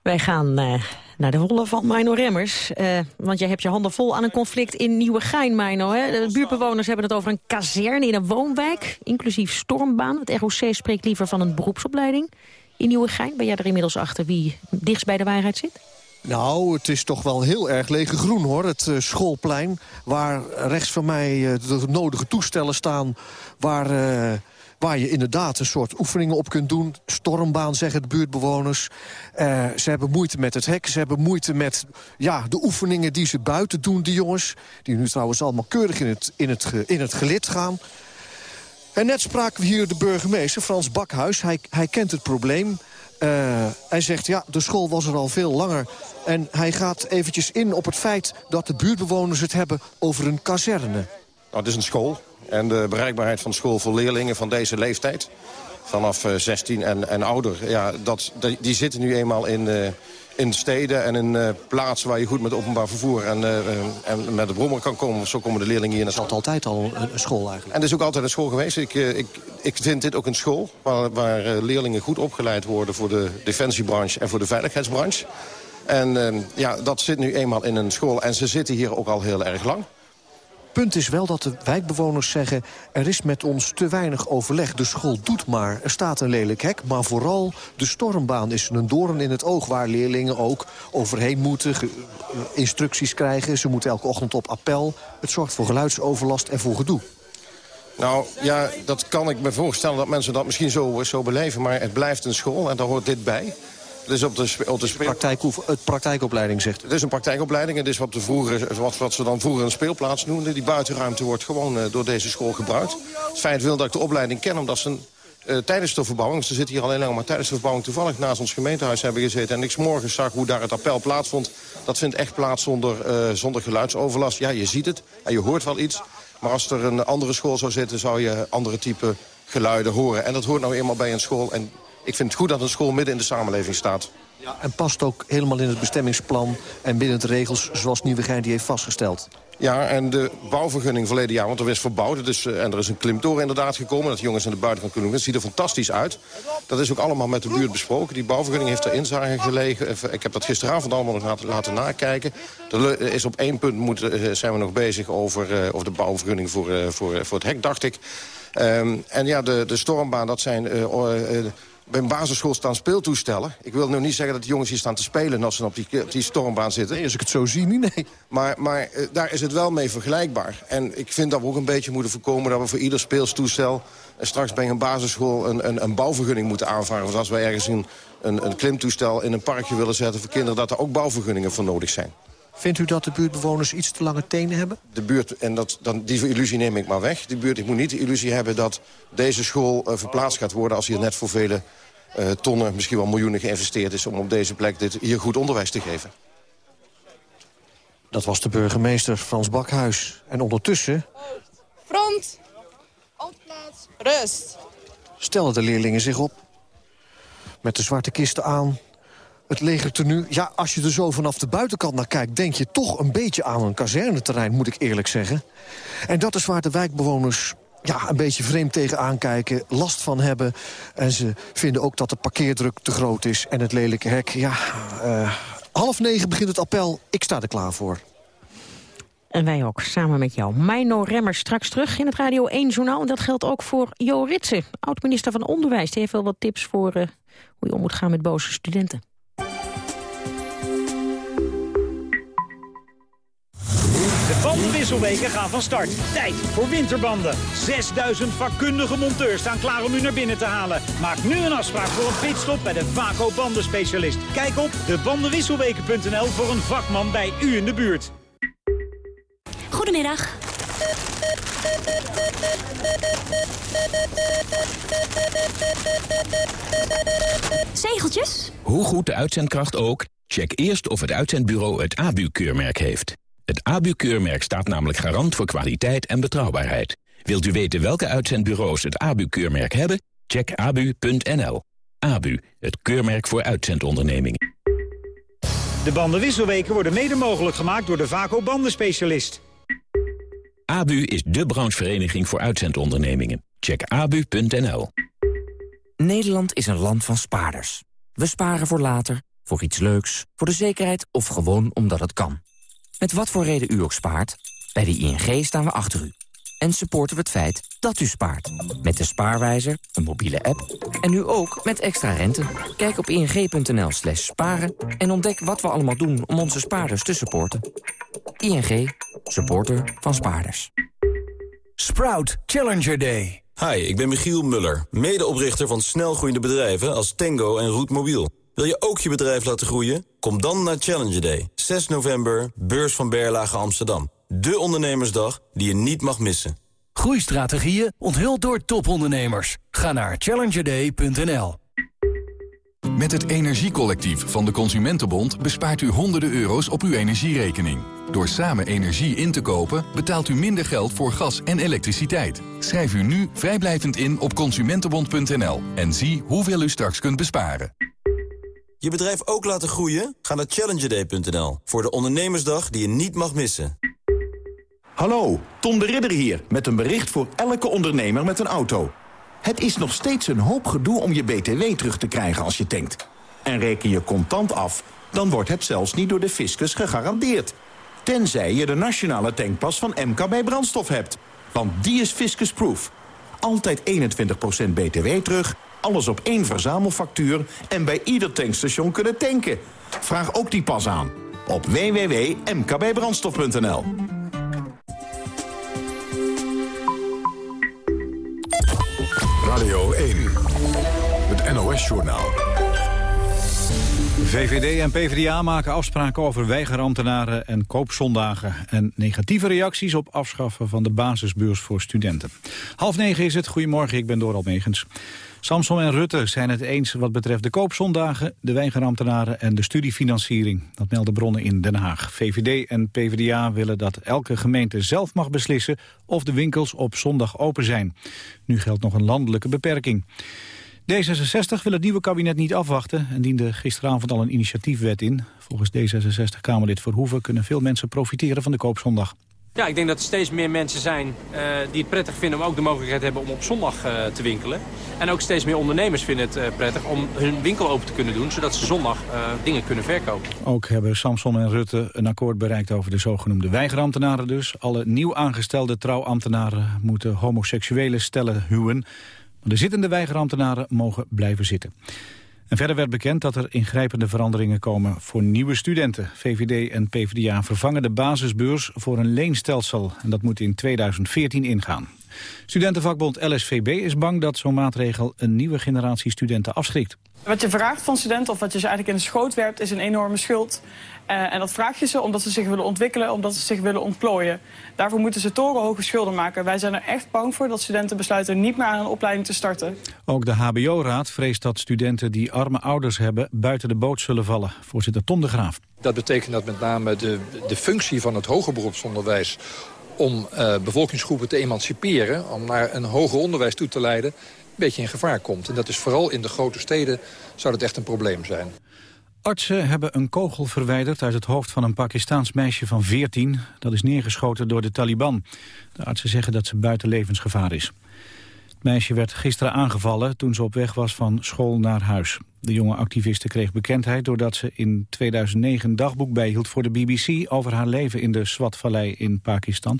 Wij gaan uh, naar de rollen van Mino Remmers. Uh, want jij hebt je handen vol aan een conflict in Nieuwegein, Mino. Hè? De buurtbewoners hebben het over een kazerne in een woonwijk, inclusief stormbaan. Het ROC spreekt liever van een beroepsopleiding in Nieuwegein. Ben jij er inmiddels achter wie dichtst bij de waarheid zit? Nou, het is toch wel heel erg lege groen, hoor. Het uh, schoolplein, waar rechts van mij uh, de nodige toestellen staan... waar, uh, waar je inderdaad een soort oefeningen op kunt doen. Stormbaan, zeggen de buurtbewoners. ze hebben moeite met het hek, ze hebben moeite met ja, de oefeningen die ze buiten doen, die jongens. Die nu trouwens allemaal keurig in het, in het, in het gelid gaan. En net spraken we hier de burgemeester, Frans Bakhuis. Hij, hij kent het probleem. Uh, hij zegt, ja, de school was er al veel langer. En hij gaat eventjes in op het feit dat de buurtbewoners het hebben over een kazerne. Nou, het is een school. En de bereikbaarheid van school voor leerlingen van deze leeftijd... vanaf uh, 16 en, en ouder, ja, dat, die, zitten nu eenmaal in, uh, in steden en in uh, plaatsen waar je goed met openbaar vervoer en, en met de brommer kan komen. Zo komen de leerlingen hier naar school. Het is altijd al een, school eigenlijk. En het is ook altijd een school geweest. Ik, ik, ik vind dit ook een school waar, waar leerlingen goed opgeleid worden voor de defensiebranche en voor de veiligheidsbranche. En ja, dat zit nu eenmaal in een school en ze zitten hier ook al heel erg lang. Punt is wel dat de wijkbewoners zeggen... er is met ons te weinig overleg. De school doet maar. Er staat een lelijk hek. Maar vooral de stormbaan is een doorn in het oog... waar leerlingen ook overheen moeten, instructies krijgen. Ze moeten elke ochtend op appel. Het zorgt voor geluidsoverlast en voor gedoe. Nou, ja, dat kan ik me voorstellen dat mensen dat misschien zo, zo beleven. Maar het blijft een school en daar hoort dit bij. Dus op de, op de Praktijk, het praktijkopleiding zegt. Het is een praktijkopleiding. Het is wat, de vroeger, wat, wat ze dan vroeger een speelplaats noemden. Die buitenruimte wordt gewoon uh, door deze school gebruikt. Het feit wil dat ik de opleiding ken, omdat ze uh, tijdens de verbouwing... ze zitten hier alleen lang, maar tijdens de verbouwing toevallig naast ons gemeentehuis hebben gezeten... en ik morgens zag hoe daar het appel plaatsvond. Dat vindt echt plaats zonder, uh, zonder geluidsoverlast. Ja, je ziet het en je hoort wel iets. Maar als er een andere school zou zitten, zou je andere type geluiden horen. En dat hoort nou eenmaal bij een school. En ik vind het goed dat een school midden in de samenleving staat. Ja, en past ook helemaal in het bestemmingsplan en binnen de regels zoals Nieuwegein die heeft vastgesteld. Ja, en de bouwvergunning verleden jaar, want er is verbouwd. Dus, en er is een klimtoren inderdaad gekomen, dat jongens aan de buitenkant kunnen doen. Het ziet er fantastisch uit. Dat is ook allemaal met de buurt besproken. Die bouwvergunning heeft er inzage gelegen. Ik heb dat gisteravond allemaal nog laten, nakijken. Er is op één punt eh, zijn we nog bezig over, over de bouwvergunning voor, voor, voor het hek, dacht ik. Um, en ja, de, de stormbaan, dat zijn bij een basisschool staan speeltoestellen. Ik wil nu niet zeggen dat de jongens hier staan te spelen... als ze op die, op die stormbaan zitten. Nee, als ik het zo zie, niet, nee. Maar, maar uh, daar is het wel mee vergelijkbaar. En ik vind dat we ook een beetje moeten voorkomen... dat we voor ieder speelstoestel uh, straks bij een basisschool... Een, een, een, bouwvergunning moeten aanvragen. Want als wij ergens een, een, een klimtoestel in een parkje willen zetten voor kinderen... dat er ook bouwvergunningen voor nodig zijn. Vindt u dat de buurtbewoners iets te lange tenen hebben? De buurt, en dat, dan, die illusie neem ik maar weg. De buurt ik moet niet de illusie hebben dat deze school uh, verplaatst gaat worden... als hier net voor vele uh, tonnen, misschien wel miljoenen geïnvesteerd is... om op deze plek dit, hier goed onderwijs te geven. Dat was de burgemeester Frans Bakhuis. En ondertussen... Front, rust. Stelden de leerlingen zich op. Met de zwarte kisten aan. Het legertenu. Ja, als je er zo vanaf de buitenkant naar kijkt... denk je toch een beetje aan een kazerneterrein, moet ik eerlijk zeggen. En dat is waar de wijkbewoners ja, een beetje vreemd tegen aankijken, last van hebben. En ze vinden ook dat de parkeerdruk te groot is en het lelijke hek. Ja, uh, half negen begint het appel. Ik sta er klaar voor. En wij ook, samen met jou. Meino Remmers straks terug in het Radio 1-journaal. En dat geldt ook voor Jo Ritsen, oud-minister van Onderwijs. Die heeft wel wat tips voor uh, hoe je om moet gaan met boze studenten. Bandenwisselweken gaan van start. Tijd voor winterbanden. 6000 vakkundige monteurs staan klaar om u naar binnen te halen. Maak nu een afspraak voor een pitstop bij de Vaco bandenspecialist. Kijk op debandenwisselweken.nl voor een vakman bij u in de buurt. Goedemiddag. Zegeltjes? Hoe goed de uitzendkracht ook, check eerst of het uitzendbureau het ABU-keurmerk heeft. Het ABU-keurmerk staat namelijk garant voor kwaliteit en betrouwbaarheid. Wilt u weten welke uitzendbureaus het ABU-keurmerk hebben? Check abu.nl. ABU, het keurmerk voor uitzendondernemingen. De bandenwisselweken worden mede mogelijk gemaakt door de Vaco bandenspecialist. ABU is de branchevereniging voor uitzendondernemingen. Check abu.nl. Nederland is een land van spaarders. We sparen voor later, voor iets leuks, voor de zekerheid of gewoon omdat het kan. Met wat voor reden u ook spaart, bij de ING staan we achter u. En supporten we het feit dat u spaart. Met de Spaarwijzer, een mobiele app en nu ook met extra rente. Kijk op ing.nl slash sparen en ontdek wat we allemaal doen om onze spaarders te supporten. ING, supporter van spaarders. Sprout Challenger Day. Hi, ik ben Michiel Muller, medeoprichter van snelgroeiende bedrijven als Tango en Roetmobiel. Wil je ook je bedrijf laten groeien? Kom dan naar Challenger Day. 6 november, beurs van Berlage Amsterdam. De ondernemersdag die je niet mag missen. Groeistrategieën onthuld door topondernemers. Ga naar challengerday.nl. Met het Energiecollectief van de Consumentenbond bespaart u honderden euro's op uw energierekening. Door samen energie in te kopen betaalt u minder geld voor gas en elektriciteit. Schrijf u nu vrijblijvend in op consumentenbond.nl en zie hoeveel u straks kunt besparen. Je bedrijf ook laten groeien? Ga naar challengerday.nl voor de ondernemersdag die je niet mag missen. Hallo, Tom de Ridder hier met een bericht voor elke ondernemer met een auto. Het is nog steeds een hoop gedoe om je BTW terug te krijgen als je tankt. En reken je contant af, dan wordt het zelfs niet door de fiscus gegarandeerd. Tenzij je de nationale tankpas van MKB Brandstof hebt. Want die is fiscusproof. Altijd 21% BTW terug, alles op één verzamelfactuur... en bij ieder tankstation kunnen tanken. Vraag ook die pas aan op www.mkbbrandstof.nl. Radio 1, het NOS-journaal. VVD en PvdA maken afspraken over weigerambtenaren en koopzondagen... en negatieve reacties op afschaffen van de basisbeurs voor studenten. Half negen is het. Goedemorgen, ik ben Doral Megens. Samson en Rutte zijn het eens wat betreft de koopzondagen... de weigerambtenaren en de studiefinanciering. Dat melden bronnen in Den Haag. VVD en PvdA willen dat elke gemeente zelf mag beslissen... of de winkels op zondag open zijn. Nu geldt nog een landelijke beperking. D66 wil het nieuwe kabinet niet afwachten en diende gisteravond al een initiatiefwet in. Volgens D66-Kamerlid Verhoeven kunnen veel mensen profiteren van de koopzondag. Ja, ik denk dat er steeds meer mensen zijn uh, die het prettig vinden om ook de mogelijkheid hebben om op zondag uh, te winkelen. En ook steeds meer ondernemers vinden het uh, prettig om hun winkel open te kunnen doen, zodat ze zondag dingen kunnen verkopen. Ook hebben Samson en Rutte een akkoord bereikt over de zogenoemde weigerambtenaren dus. Alle nieuw aangestelde trouwambtenaren moeten homoseksuele stellen huwen. De zittende weigerambtenaren mogen blijven zitten. En verder werd bekend dat er ingrijpende veranderingen komen voor nieuwe studenten. VVD en PvdA vervangen de basisbeurs voor een leenstelsel. En dat moet in 2014 ingaan. Studentenvakbond LSVB is bang dat zo'n maatregel een nieuwe generatie studenten afschrikt. Wat je vraagt van studenten, of wat je ze eigenlijk in de schoot werpt, is een enorme schuld. Uh, en dat vraag je ze omdat ze zich willen ontwikkelen, omdat ze zich willen ontplooien. Daarvoor moeten ze torenhoge schulden maken. Wij zijn er echt bang voor dat studenten besluiten niet meer aan een opleiding te starten. Ook de HBO-raad vreest dat studenten die arme ouders hebben buiten de boot zullen vallen. Voorzitter Tom de Graaf. Dat betekent dat met name de, de functie van het hoger beroepsonderwijs om uh, bevolkingsgroepen te emanciperen, om naar een hoger onderwijs toe te leiden, een beetje in gevaar komt. En dat is vooral in de grote steden zou dat echt een probleem zijn. Artsen hebben een kogel verwijderd uit het hoofd van een Pakistaans meisje van 14. Dat is neergeschoten door de Taliban. De artsen zeggen dat ze buiten levensgevaar is. Het meisje werd gisteren aangevallen toen ze op weg was van school naar huis. De jonge activiste kreeg bekendheid doordat ze in 2009 een dagboek bijhield voor de BBC... over haar leven in de Swat-vallei in Pakistan,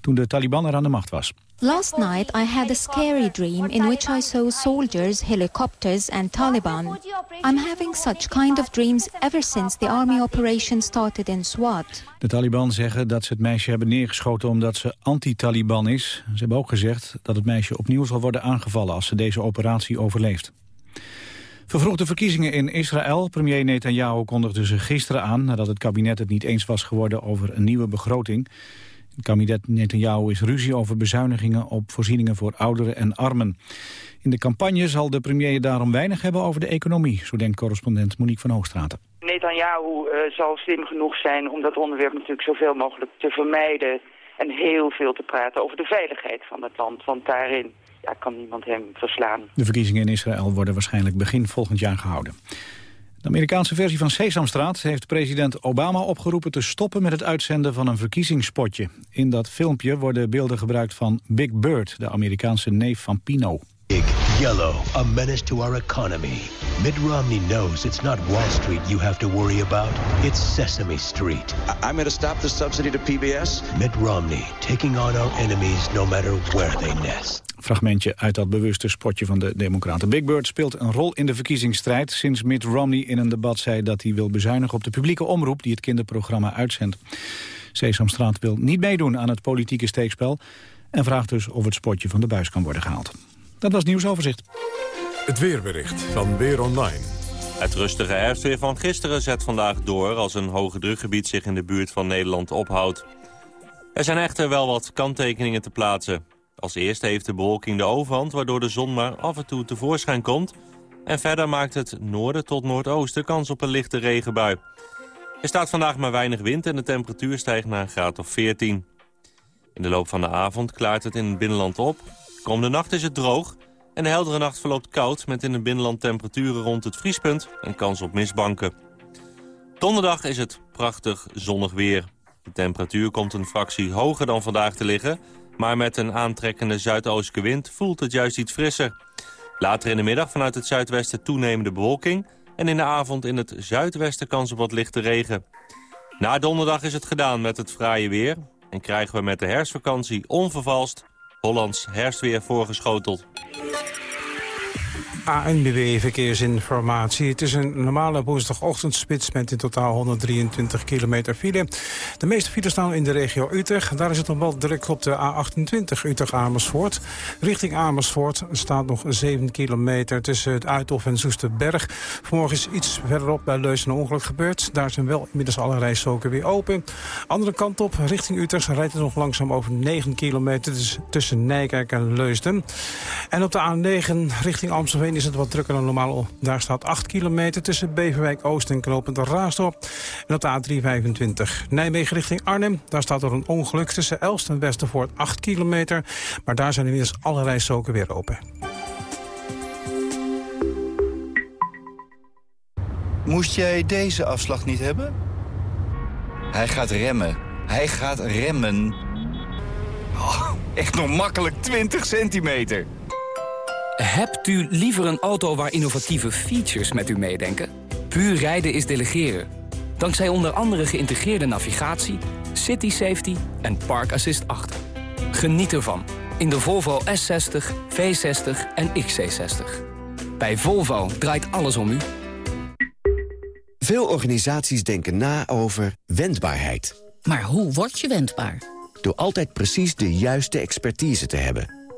toen de Taliban er aan de macht was. Last night I had a scary dream in which I saw soldiers, helicopters and Taliban. I'm having such kind of dreams ever since the army operation started in Swat. De Taliban zeggen dat ze het meisje hebben neergeschoten omdat ze anti-Taliban is. Ze hebben ook gezegd dat het meisje opnieuw zal worden aangevallen als ze deze operatie overleeft. Vervroegde verkiezingen in Israël. Premier Netanyahu kondigde ze gisteren aan... nadat het kabinet het niet eens was geworden over een nieuwe begroting. Het kabinet Netanyahu is ruzie over bezuinigingen op voorzieningen voor ouderen en armen. In de campagne zal de premier daarom weinig hebben over de economie, zo denkt correspondent Monique van Hoogstraten. Netanyahu uh, zal slim genoeg zijn om dat onderwerp natuurlijk zoveel mogelijk te vermijden en heel veel te praten over de veiligheid van het land, want daarin ja, kan niemand hem verslaan. De verkiezingen in Israël worden waarschijnlijk begin volgend jaar gehouden. De Amerikaanse versie van Sesamstraat heeft president Obama opgeroepen te stoppen met het uitzenden van een verkiezingsspotje. In dat filmpje worden beelden gebruikt van Big Bird, de Amerikaanse neef van Pino. Big Yellow, a menace to our economy. Mitt Romney knows it's not Wall Street you have to worry about. It's Sesame Street. I'm going to stop the subsidy to PBS. Mitt Romney taking on our enemies no matter where they nest. Fragmentje uit dat bewuste spotje van de Democraten. Big Bird speelt een rol in de verkiezingsstrijd... sinds Mitt Romney in een debat zei dat hij wil bezuinigen op de publieke omroep... die het kinderprogramma uitzendt. Sesamstraat wil niet meedoen aan het politieke steekspel... en vraagt dus of het spotje van de buis kan worden gehaald. Dat was nieuwsoverzicht. Het weerbericht van Weer Online. Het rustige herfstweer van gisteren zet vandaag door... als een hoge drukgebied zich in de buurt van Nederland ophoudt. Er zijn echter wel wat kanttekeningen te plaatsen. Als eerste heeft de bewolking de overhand... waardoor de zon maar af en toe tevoorschijn komt... en verder maakt het noorden tot noordoosten kans op een lichte regenbui. Er staat vandaag maar weinig wind en de temperatuur stijgt naar een graad of 14. In de loop van de avond klaart het in het binnenland op. Komende nacht is het droog En de heldere nacht verloopt koud met in het binnenland temperaturen rond het vriespunt en kans op mistbanken. Donderdag is het prachtig zonnig weer. De temperatuur komt een fractie hoger dan vandaag te liggen... maar met een aantrekkende zuidoostelijke wind voelt het juist iets frisser. Later in de middag vanuit het zuidwesten toenemende bewolking... en in de avond in het zuidwesten kans op wat lichte regen. Na donderdag is het gedaan met het fraaie weer... en krijgen we met de herfstvakantie onvervalst Hollands herfstweer voorgeschoteld. ANBW Verkeersinformatie. Het is een normale woensdagochtendspits met in totaal 123 kilometer file. De meeste files staan in de regio Utrecht. Daar is het nog wel druk op de A28 Utrecht-Amersfoort. Richting Amersfoort staat nog 7 kilometer tussen het Uithof en Soesterberg. Vanmorgen is iets verderop bij Leus een ongeluk gebeurd. Daar zijn wel inmiddels alle rijstroken weer open. Andere kant op, richting Utrecht, rijdt het nog langzaam over 9 kilometer tussen Nijkerk en Leusden. En op de A9 richting Amstelveen is het wat drukker dan normaal. Daar staat 8 kilometer tussen Beverwijk Oost en Knopend Raasdorp. En op de A325 Nijmegen richting Arnhem. Daar staat er een ongeluk tussen Elst en Westervoort 8 kilometer. Maar daar zijn inmiddels alle rijstroken weer open. Moest jij deze afslag niet hebben? Hij gaat remmen. Hij gaat remmen. Oh, echt nog makkelijk 20 centimeter. Hebt u liever een auto waar innovatieve features met u meedenken? Puur rijden is delegeren. Dankzij onder andere geïntegreerde navigatie, city safety en park assist 8. Geniet ervan in de Volvo S60, V60 en XC60. Bij Volvo draait alles om u. Veel organisaties denken na over wendbaarheid. Maar hoe word je wendbaar? Door altijd precies de juiste expertise te hebben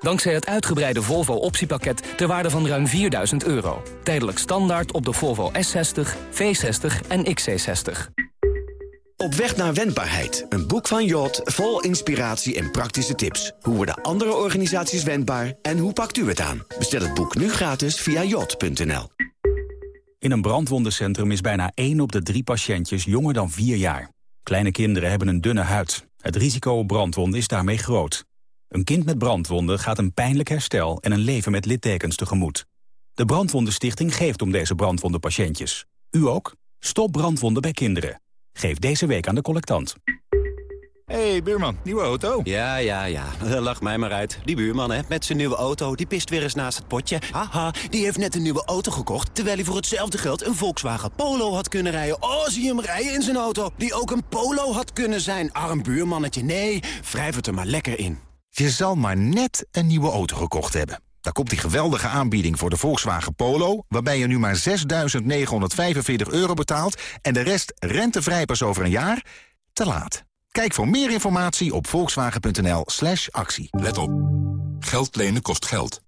Dankzij het uitgebreide Volvo-optiepakket ter waarde van ruim 4000 euro. Tijdelijk standaard op de Volvo S60, V60 en XC60. Op weg naar wendbaarheid. Een boek van Jot vol inspiratie en praktische tips. Hoe worden andere organisaties wendbaar en hoe pakt u het aan? Bestel het boek nu gratis via jot.nl. In een brandwondencentrum is bijna 1 op de 3 patiëntjes jonger dan 4 jaar. Kleine kinderen hebben een dunne huid. Het risico op brandwonden is daarmee groot. Een kind met brandwonden gaat een pijnlijk herstel en een leven met littekens tegemoet. De Brandwondenstichting geeft om deze brandwondenpatiëntjes. U ook? Stop brandwonden bij kinderen. Geef deze week aan de collectant. hey, buurman, nieuwe auto? Ja, ja, ja. Lach mij maar uit. Die buurman, hè, met zijn nieuwe auto, die pist weer eens naast het potje. Haha, die heeft net een nieuwe auto gekocht... terwijl hij voor hetzelfde geld een Volkswagen Polo had kunnen rijden. Oh, zie hem rijden in zijn auto, die ook een Polo had kunnen zijn. Arm buurmannetje, nee, wrijf het er maar lekker in. Je zal maar net een nieuwe auto gekocht hebben. Daar komt die geweldige aanbieding voor de Volkswagen Polo... waarbij je nu maar 6.945 euro betaalt... en de rest rentevrij pas over een jaar? Te laat. Kijk voor meer informatie op volkswagen.nl slash actie. Let op. Geld lenen kost geld.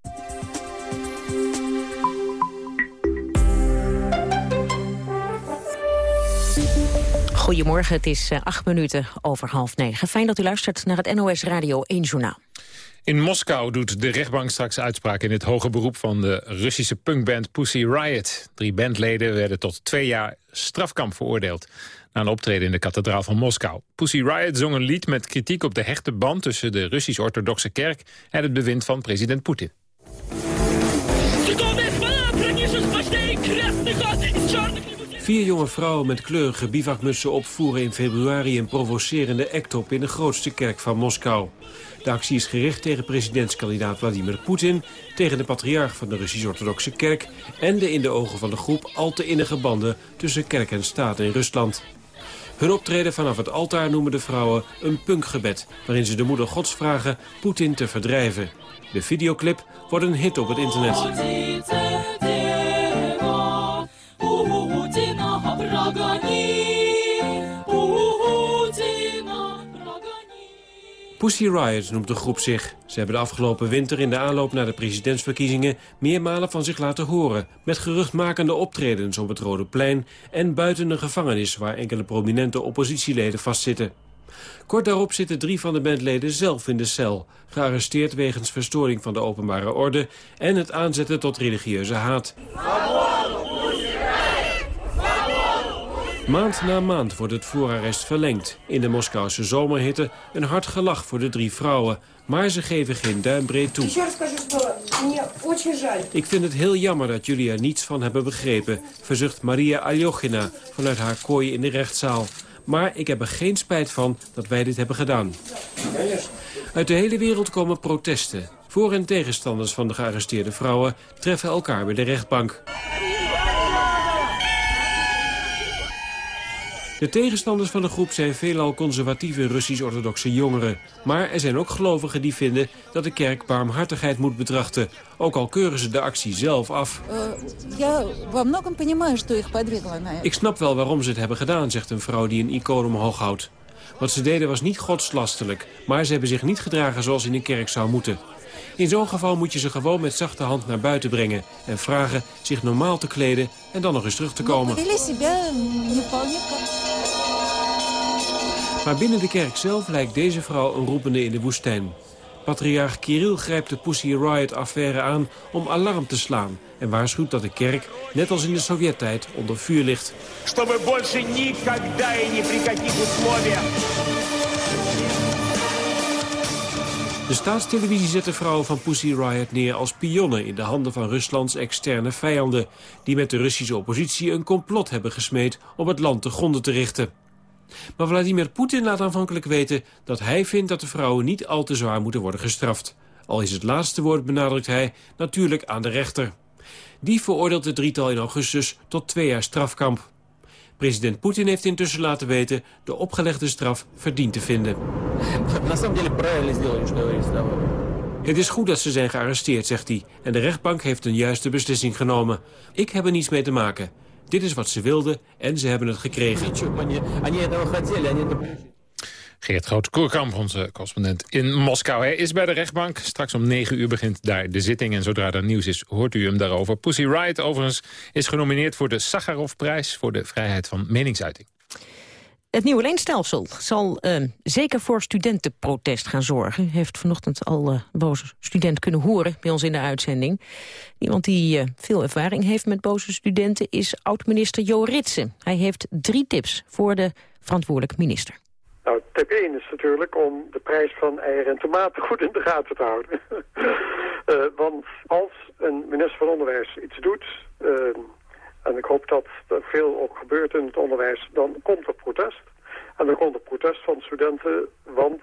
Goedemorgen, het is eh, acht minuten over half negen. Fijn dat u luistert naar het NOS Radio 1 Journaal. In Moskou doet de rechtbank straks uitspraak in het hoge beroep van de Russische punkband Pussy Riot. Drie bandleden werden tot twee jaar strafkamp veroordeeld na een optreden in de kathedraal van Moskou. Pussy Riot zong een lied met kritiek op de hechte band tussen de Russisch-orthodoxe kerk en het bewind van president Poetin. Vier jonge vrouwen met kleurige bivakmutsen opvoeren in februari een provocerende act op in de grootste kerk van Moskou. De actie is gericht tegen presidentskandidaat Vladimir Poetin, tegen de patriarch van de Russisch-Orthodoxe Kerk en de in de ogen van de groep al te innige banden tussen kerk en staat in Rusland. Hun optreden vanaf het altaar noemen de vrouwen een punkgebed... waarin ze de moeder gods vragen Poetin te verdrijven. De videoclip wordt een hit op het internet. Pussy Riot noemt de groep zich. Ze hebben de afgelopen winter in de aanloop naar de presidentsverkiezingen... meermalen van zich laten horen... met geruchtmakende optredens op het Rode Plein... en buiten een gevangenis waar enkele prominente oppositieleden vastzitten. Kort daarop zitten drie van de bandleden zelf in de cel... gearresteerd wegens verstoring van de openbare orde... en het aanzetten tot religieuze haat. Maand na maand wordt het voorarrest verlengd. In de Moskouse zomerhitte een hard gelach voor de drie vrouwen. Maar ze geven geen duimbreed toe. Ik vind het heel jammer dat jullie er niets van hebben begrepen... verzucht Maria Aljogina vanuit haar kooi in de rechtszaal. Maar ik heb er geen spijt van dat wij dit hebben gedaan. Uit de hele wereld komen protesten. Voor- en tegenstanders van de gearresteerde vrouwen treffen elkaar bij de rechtbank. De tegenstanders van de groep zijn veelal conservatieve Russisch-orthodoxe jongeren. Maar er zijn ook gelovigen die vinden dat de kerk barmhartigheid moet betrachten. Ook al keuren ze de actie zelf af. Ik snap wel waarom ze het hebben gedaan, zegt een vrouw die een icoon omhoog houdt. Wat ze deden was niet godslastelijk, maar ze hebben zich niet gedragen zoals in een kerk zou moeten. In zo'n geval moet je ze gewoon met zachte hand naar buiten brengen... en vragen zich normaal te kleden en dan nog eens terug te komen. Maar binnen de kerk zelf lijkt deze vrouw een roepende in de woestijn. Patriarch Kirill grijpt de Pussy Riot-affaire aan om alarm te slaan... en waarschuwt dat de kerk, net als in de Sovjettijd, onder vuur ligt. De staatstelevisie zet de vrouwen van Pussy Riot neer als pionnen... in de handen van Ruslands externe vijanden... die met de Russische oppositie een complot hebben gesmeed... om het land te gronden te richten. Maar Vladimir Poetin laat aanvankelijk weten dat hij vindt dat de vrouwen niet al te zwaar moeten worden gestraft. Al is het laatste woord, benadrukt hij, natuurlijk aan de rechter. Die veroordeelt het drietal in augustus tot twee jaar strafkamp. President Poetin heeft intussen laten weten de opgelegde straf verdiend te vinden. Het is goed dat ze zijn gearresteerd, zegt hij. En de rechtbank heeft een juiste beslissing genomen. Ik heb er niets mee te maken. Dit is wat ze wilden en ze hebben het gekregen. Geert Groot-Koerkamp, onze correspondent in Moskou. Hij is bij de rechtbank. Straks om 9 uur begint daar de zitting. En zodra er nieuws is, hoort u hem daarover. Pussy Riot overigens is genomineerd voor de Sakharov-prijs... voor de vrijheid van meningsuiting. Het nieuwe leenstelsel zal uh, zeker voor studentenprotest gaan zorgen. Heeft vanochtend al uh, boze student kunnen horen bij ons in de uitzending. Iemand die uh, veel ervaring heeft met boze studenten is oud-minister Jo Ritsen. Hij heeft drie tips voor de verantwoordelijke minister. Nou, tip 1 is natuurlijk om de prijs van eieren en tomaten goed in de gaten te houden. want als een minister van Onderwijs iets doet en ik hoop dat er veel ook gebeurt in het onderwijs. Dan komt er protest. En dan komt er protest van studenten, want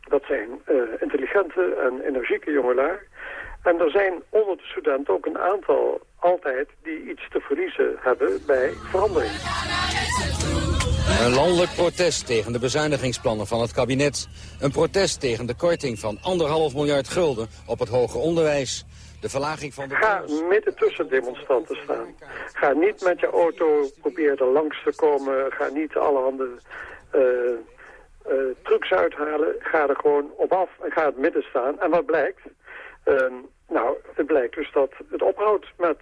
dat zijn uh, intelligente en energieke jongelui. En er zijn onder de studenten ook een aantal altijd die iets te verliezen hebben bij verandering. Een landelijk protest tegen de bezuinigingsplannen van het kabinet. Een protest tegen de korting van anderhalf miljard gulden op het hoger onderwijs. De verlaging van de... Ga midden tussen demonstranten staan. Ga niet met je auto proberen er langs te komen. Ga niet allerhande uh, uh, trucs uithalen. Ga er gewoon op af en ga het midden staan. En wat blijkt? Uh, nou, het blijkt dus dat het ophoudt met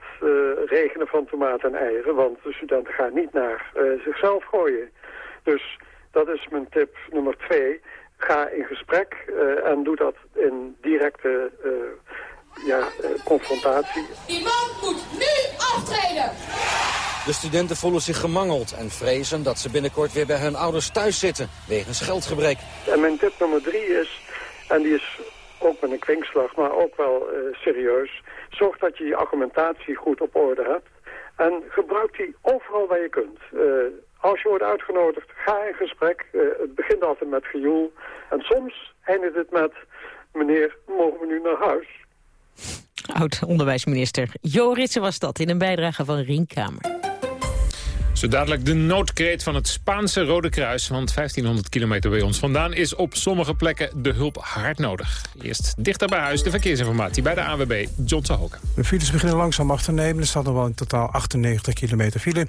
regenen van tomaten en eieren. Want de studenten gaan niet naar zichzelf gooien. Dus dat is mijn tip nummer twee. Ga in gesprek en doe dat in directe ja, uh, confrontatie. Die man moet nu aftreden! De studenten voelen zich gemangeld en vrezen dat ze binnenkort weer bij hun ouders thuis zitten, wegens geldgebrek. En mijn tip nummer drie is, en die is ook met een kwinkslag, maar ook wel uh, serieus, zorg dat je je argumentatie goed op orde hebt. En gebruik die overal waar je kunt. Uh, als je wordt uitgenodigd, ga in gesprek. het begint altijd met gejoel. En soms eindigt het met, meneer, mogen we nu naar huis? Oud-onderwijsminister Jo Ritsen was dat in een bijdrage van Rienkamer. Zo dadelijk de noodkreet van het Spaanse Rode Kruis. Want 1500 kilometer bij ons vandaan is op sommige plekken de hulp hard nodig. Eerst dichter bij huis de verkeersinformatie bij de AWB John Hoken. De files beginnen langzaam af te nemen. Er staat nog wel in totaal 98 kilometer file.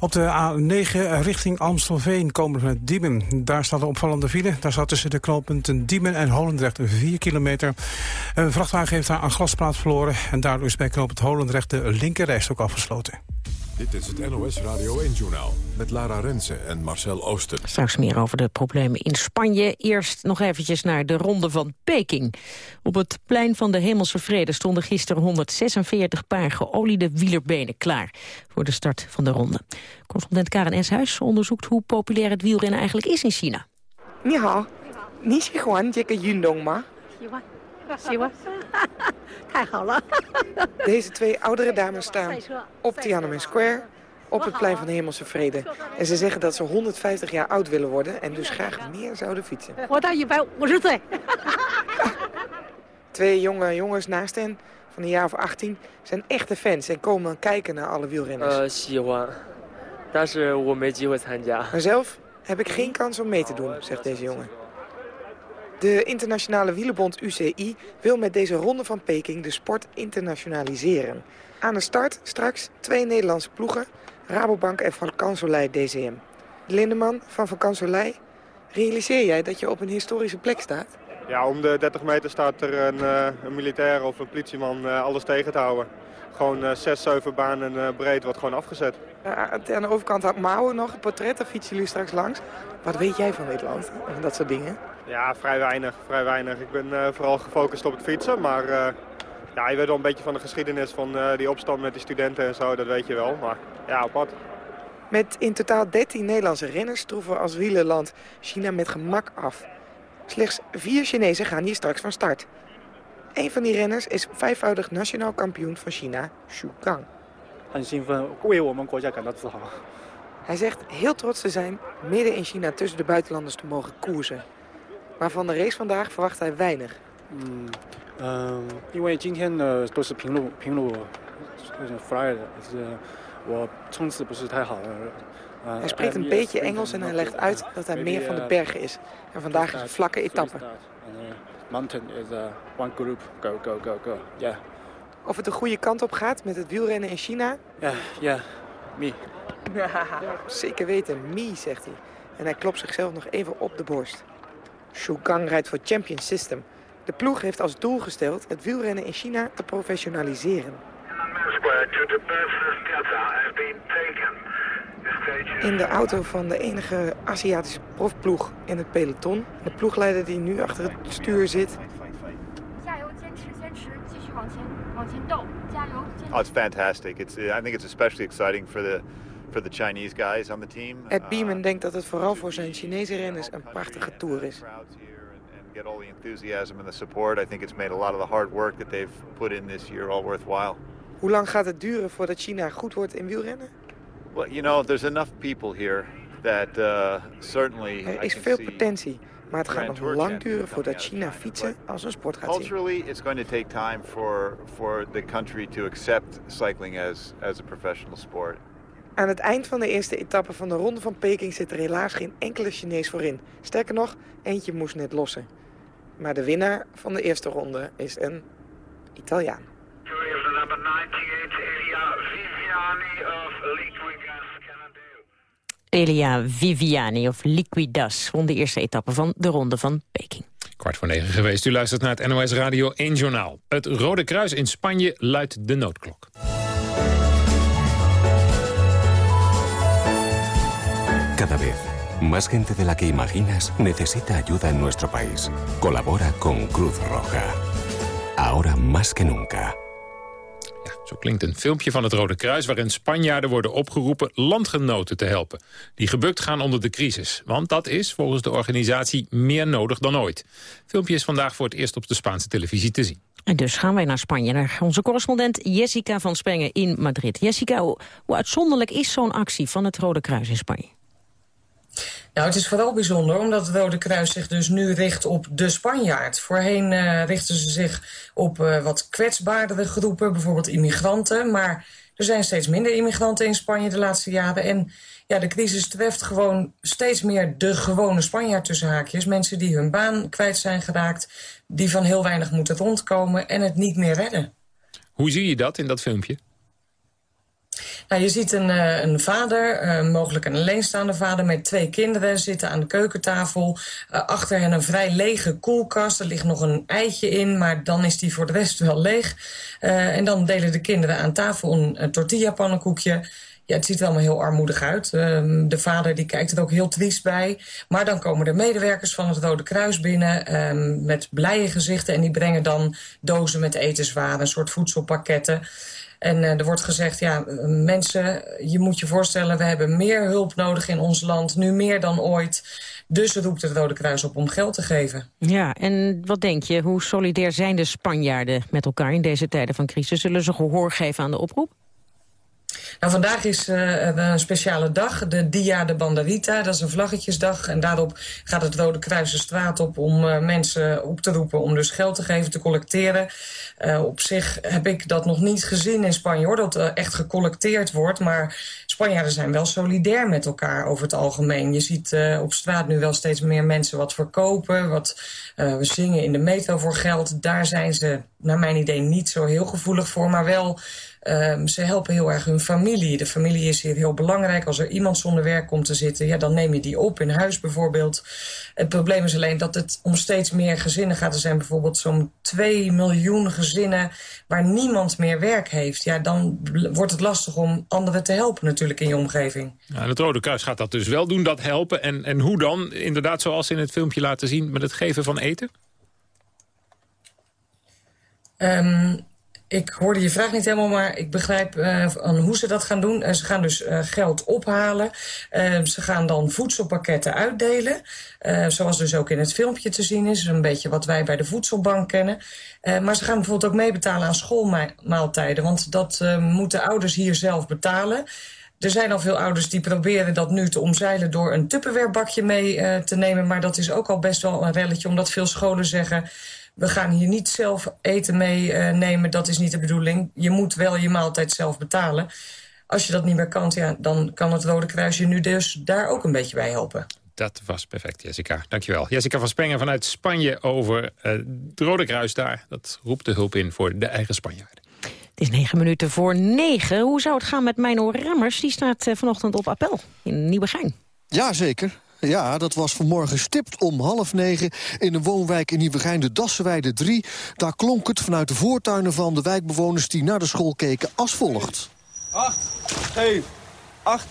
Op de A9 richting Amstelveen komen we met Diemen. Daar staat een opvallende file. Daar staat tussen de knooppunten Diemen en Holendrecht 4 kilometer. Een vrachtwagen heeft daar een glasplaat verloren. En daardoor is bij knooppunt Holendrecht de linkerreis ook afgesloten. Dit is het NOS Radio 1-journaal met Lara Rensen en Marcel Oosten. Straks meer over de problemen in Spanje. Eerst nog eventjes naar de ronde van Peking. Op het plein van de Hemelse Vrede stonden gisteren 146 paar geoliede wielerbenen klaar voor de start van de ronde. Correspondent Karen Eshuis onderzoekt hoe populair het wielrennen eigenlijk is in China. Ni hao, ni xi huan jike? 喜欢，喜欢，太好了。 Deze twee oudere dames staan op Tiananmen Square op het plein van de Hemelse Vrede. En ze zeggen dat ze 150 jaar oud willen worden en dus graag meer zouden fietsen. 我到一百五十岁。 Twee jonge jongens naast hen, van een jaar of 18, zijn echte fans en komen kijken naar alle wielrenners. 呃，喜欢，但是我没机会参加。 Maar zelf heb ik geen kans om mee te doen, zegt deze jongen. De internationale wielerbond UCI wil met deze ronde van Peking de sport internationaliseren. Aan de start straks twee Nederlandse ploegen, Rabobank en Van Kanselij DCM. Lindeman van Van Kanselij, realiseer jij dat je op een historische plek staat? Ja, om de 30 meter staat er een, eh, een militair of een politieman eh, alles tegen te houden. Gewoon eh, zes, zeven banen eh, breed wordt gewoon afgezet. Aan de overkant had Mouwen nog een portret, daar fietsen jullie straks langs. Wat weet jij van dit land en dat soort dingen? Ja, vrij weinig. Vrij weinig. Ik ben eh, vooral gefocust op het fietsen. Maar eh, ja, je weet wel een beetje van de geschiedenis van eh, die opstand met die studenten en zo. Dat weet je wel. Maar ja, op pad. Met in totaal 13 Nederlandse renners troeven we als wielerland China met gemak af. Slechts vier Chinezen gaan hier straks van start. Een van die renners is vijfvoudig nationaal kampioen van China, Xu Kang. Hij zegt heel trots te zijn midden in China tussen de buitenlanders te mogen koersen. Maar van de race vandaag verwacht hij weinig. 嗯嗯，因为今天呢都是平路平路，有点 fly 的，是我冲刺不是太好。呃 Hij spreekt een beetje Engels en hij legt uit dat hij meer van de bergen is. En vandaag is een vlakke etappe. Mountain is uh, one group. Go go go go. Yeah. Of het de goede kant op gaat met het wielrennen in China? Ja, ja, me. Zeker weten, me, zegt hij. En hij klopt zichzelf nog even op de borst. Shugang rijdt voor Champion System. De ploeg heeft als doel gesteld het wielrennen in China te professionaliseren. In de auto van de enige Aziatische profploeg in het peloton. De ploegleider die nu achter het stuur zit. Oh, it's fantastic. It's, I think it's especially exciting for the for the Chinese guys on the team. Ed Beeman denkt dat het vooral voor zijn Chinese renners een prachtige tour is. Get all the enthusiasm and the support. I think it's made a lot of the hard work that they've put in this year all worthwhile. Hoe lang gaat het duren voordat China goed wordt in wielrennen? Well, you know, there's enough people here that uh, certainly Er is veel potentie, maar het gaat nog lang duren voordat China fietsen als een sport gaat zien. Culturally, it's going to take time for for the country to accept cycling as as a professional sport. Aan het eind van de eerste etappe van de Ronde van Peking zit er helaas geen enkele Chinees voorin. Sterker nog, eentje moest net lossen. Maar de winnaar van de eerste ronde is een Italiaan. Elia Viviani of Liquidas won de eerste etappe van de Ronde van Peking. Kwart voor negen geweest. U luistert naar het NOS Radio 1 Journaal. Het Rode Kruis in Spanje luidt de noodklok. Cada vez, más gente de la que imaginas necesita ayuda en nuestro país. Colabora con Cruz Roja. Ahora más que nunca. Zo klinkt een filmpje van het Rode Kruis... waarin Spanjaarden worden opgeroepen landgenoten te helpen... die gebukt gaan onder de crisis. Want dat is volgens de organisatie meer nodig dan ooit. Het filmpje is vandaag voor het eerst op de Spaanse televisie te zien. En dus gaan wij naar Spanje, naar onze correspondent Jessica van Spengen in Madrid. Jessica, hoe, hoe uitzonderlijk is zo'n actie van het Rode Kruis in Spanje? Nou, het is vooral bijzonder omdat het Rode Kruis zich dus nu richt op de Spanjaard. Voorheen uh, richten ze zich op uh, wat kwetsbaardere groepen, bijvoorbeeld immigranten. Maar Er zijn steeds minder immigranten in Spanje de laatste jaren. En ja, de crisis treft gewoon steeds meer de gewone Spanjaard tussen haakjes. Mensen die hun baan kwijt zijn geraakt, die van heel weinig moeten rondkomen en het niet meer redden. Hoe zie je dat in dat filmpje? Nou, je ziet een, uh, een vader, uh, mogelijk een alleenstaande vader... met twee kinderen zitten aan de keukentafel. Uh, achter hen een vrij lege koelkast. Er ligt nog een eitje in, maar dan is die voor de rest wel leeg. en dan delen de kinderen aan tafel een, een tortilla-pannenkoekje... Ja, het ziet er allemaal heel armoedig uit. Um, de vader die kijkt er ook heel triest bij. Maar dan komen de medewerkers van het Rode Kruis binnen... Um, met blije gezichten en die brengen dan dozen met etenswaren... een soort voedselpakketten... En uh, er wordt gezegd, ja, mensen, je moet je voorstellen... we hebben meer hulp nodig in ons land, nu meer dan ooit. Dus roept het Rode Kruis op om geld te geven. Ja, en wat denk je, hoe solidair zijn de Spanjaarden met elkaar... in deze tijden van crisis? Zullen ze gehoor geven aan de oproep? Nou, vandaag is uh, een speciale dag, de Dia de Banderita. Dat is een vlaggetjesdag en daarop gaat het Rode Kruis de straat op... om uh, mensen op te roepen om dus geld te geven, te collecteren. Op zich heb ik dat nog niet gezien in Spanje, hoor, dat echt gecollecteerd wordt. Maar Spanjaarden zijn wel solidair met elkaar over het algemeen. Je ziet op straat nu wel steeds meer mensen wat verkopen. Wat, we zingen in de metro voor geld. Daar zijn ze, naar mijn idee, niet zo heel gevoelig voor, maar wel... Um, ze helpen heel erg hun familie. De familie is hier heel belangrijk. Als er iemand zonder werk komt te zitten, ja, dan neem je die op in huis bijvoorbeeld. Het probleem is alleen dat het om steeds meer gezinnen gaat. Er zijn bijvoorbeeld zo'n 2 miljoen gezinnen waar niemand meer werk heeft. Ja, dan wordt het lastig om anderen te helpen natuurlijk in je omgeving. Ja, het Rode Kruis gaat dat dus wel doen, dat helpen. En, en hoe dan? Inderdaad, zoals in het filmpje laten zien, met het geven van eten? Um, ik hoorde je vraag niet helemaal, maar ik begrijp uh, hoe ze dat gaan doen. Uh, ze gaan dus uh, geld ophalen. ze gaan dan voedselpakketten uitdelen. zoals dus ook in het filmpje te zien is. Een beetje wat wij bij de voedselbank kennen. maar ze gaan bijvoorbeeld ook meebetalen aan schoolmaaltijden. Want dat moeten ouders hier zelf betalen. Er zijn al veel ouders die proberen dat nu te omzeilen... door een tupperwarebakje mee te nemen. Maar dat is ook al best wel een relletje, omdat veel scholen zeggen we gaan hier niet zelf eten meenemen, uh, dat is niet de bedoeling. Je moet wel je maaltijd zelf betalen. Als je dat niet meer kan, ja, dan kan het Rode Kruis je nu dus daar ook een beetje bij helpen. Dat was perfect, Jessica. Dankjewel. Jessica van Spengen vanuit Spanje over uh, het Rode Kruis daar. Dat roept de hulp in voor de eigen Spanjaarden. Het is negen minuten voor negen. Hoe zou het gaan met Mino Remmers? Die staat uh, vanochtend op appel in Nieuwegein. Ja, zeker. Ja, dat was vanmorgen stipt om half negen in een woonwijk in Nieuwegein, de Dassenweide 3. Daar klonk het vanuit de voortuinen van de wijkbewoners die naar de school keken als volgt. 8, 7, 8.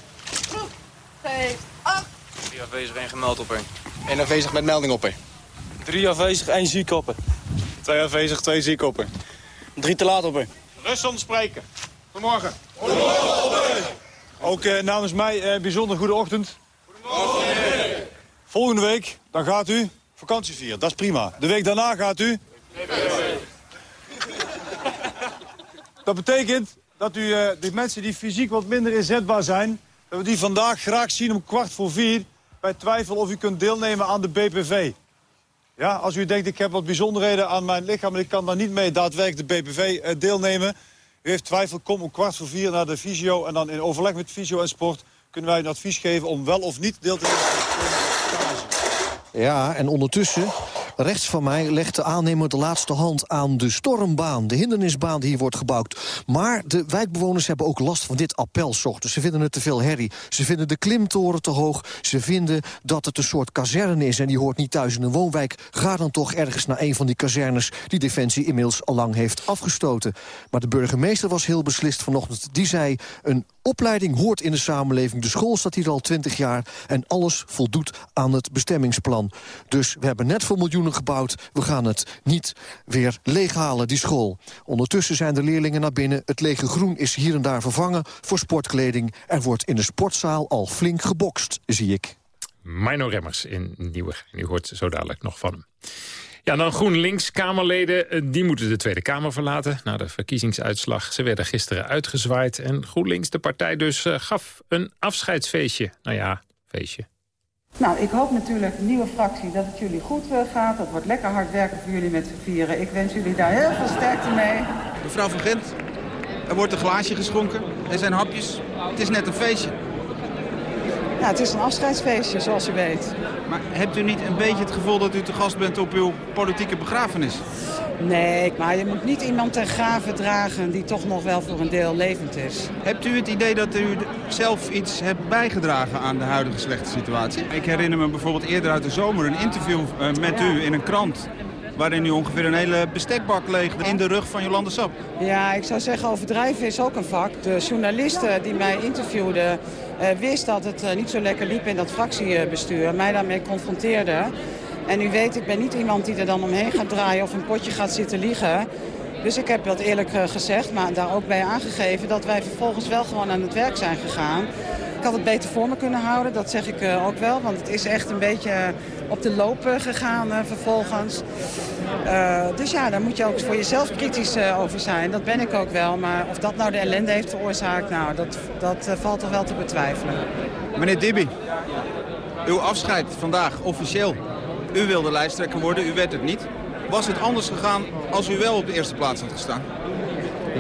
7, 8. Drie afwezig, één gemeld op er. Eén afwezig met melding op er. Drie afwezig, één ziek op er. Twee afwezig, twee ziek op er. Drie te laat op er. Rust zonder spreken. Goedemorgen. Goedemorgen. Ook uh, namens mij uh, bijzonder goede ochtend. Volgende week, dan gaat u vakantie vieren. Dat is prima. De week daarna gaat u... Dat betekent dat u uh, de mensen die fysiek wat minder inzetbaar zijn... dat we die vandaag graag zien om kwart voor vier... bij twijfel of u kunt deelnemen aan de BPV. Ja, als u denkt, ik heb wat bijzonderheden aan mijn lichaam... en ik kan daar niet mee daadwerkelijk de BPV uh, deelnemen... U heeft twijfel, kom om kwart voor vier naar de fysio... en dan in overleg met fysio en sport kunnen wij een advies geven... om wel of niet deel te nemen. Ja, en ondertussen Rechts van mij legt de aannemer de laatste hand aan de stormbaan. De hindernisbaan die hier wordt gebouwd. Maar de wijkbewoners hebben ook last van dit appel ochtends. Ze vinden het te veel herrie. Ze vinden de klimtoren te hoog. Ze vinden dat het een soort kazerne is en die hoort niet thuis in een woonwijk. Ga dan toch ergens naar een van die kazernes... die Defensie inmiddels al lang heeft afgestoten. Maar de burgemeester was heel beslist vanochtend. Die zei, een opleiding hoort in de samenleving. De school staat hier al twintig jaar en alles voldoet aan het bestemmingsplan. Dus we hebben net voor miljoenen gebouwd. We gaan het niet weer leeghalen, die school. Ondertussen zijn de leerlingen naar binnen. Het lege groen is hier en daar vervangen voor sportkleding. Er wordt in de sportzaal al flink gebokst, zie ik. Mino Remmers in Nieuwegein. U hoort zo dadelijk nog van hem. Ja, dan GroenLinks-Kamerleden, eh, die moeten de Tweede Kamer verlaten... na de verkiezingsuitslag. Ze werden gisteren uitgezwaaid en GroenLinks, de partij dus, uh, gaf een afscheidsfeestje. Nou ja, feestje. Nou, ik hoop natuurlijk, nieuwe fractie, dat het jullie goed uh, gaat. Dat wordt lekker hard werken voor jullie met z'n vieren. Ik wens jullie daar heel veel sterkte mee. Mevrouw van Gent, Er wordt een glaasje geschonken. Er zijn hapjes. Het is net een feestje. Ja, het is een afscheidsfeestje, zoals u weet. Maar hebt u niet een beetje het gevoel dat u te gast bent op uw politieke begrafenis? Nee, maar je moet niet iemand ten graven dragen die toch nog wel voor een deel levend is. Hebt u het idee dat u zelf iets hebt bijgedragen aan de huidige slechte situatie? Ik herinner me bijvoorbeeld eerder uit de zomer een interview eh, met u in een krant waarin u ongeveer een hele bestekbak leegde in de rug van Jolande Sap. Ja, ik zou zeggen overdrijven is ook een vak. De journalisten die mij interviewden uh, wist dat het uh, niet zo lekker liep in dat fractiebestuur. Mij daarmee confronteerde. En u weet, ik ben niet iemand die er dan omheen gaat draaien of een potje gaat zitten liegen. Dus ik heb dat eerlijk uh, gezegd, maar daar ook bij aangegeven... dat wij vervolgens wel gewoon aan het werk zijn gegaan. Ik had het beter voor me kunnen houden, dat zeg ik uh, ook wel. Want het is echt een beetje op de loop gegaan uh, vervolgens. dus ja, daar moet je ook voor jezelf kritisch over zijn. Dat ben ik ook wel. Maar of dat nou de ellende heeft veroorzaakt, nou, dat, dat valt toch wel te betwijfelen. Meneer Dibby, uw afscheid vandaag officieel. U wilde lijsttrekker worden, u werd het niet. Was het anders gegaan als u wel op de eerste plaats had gestaan?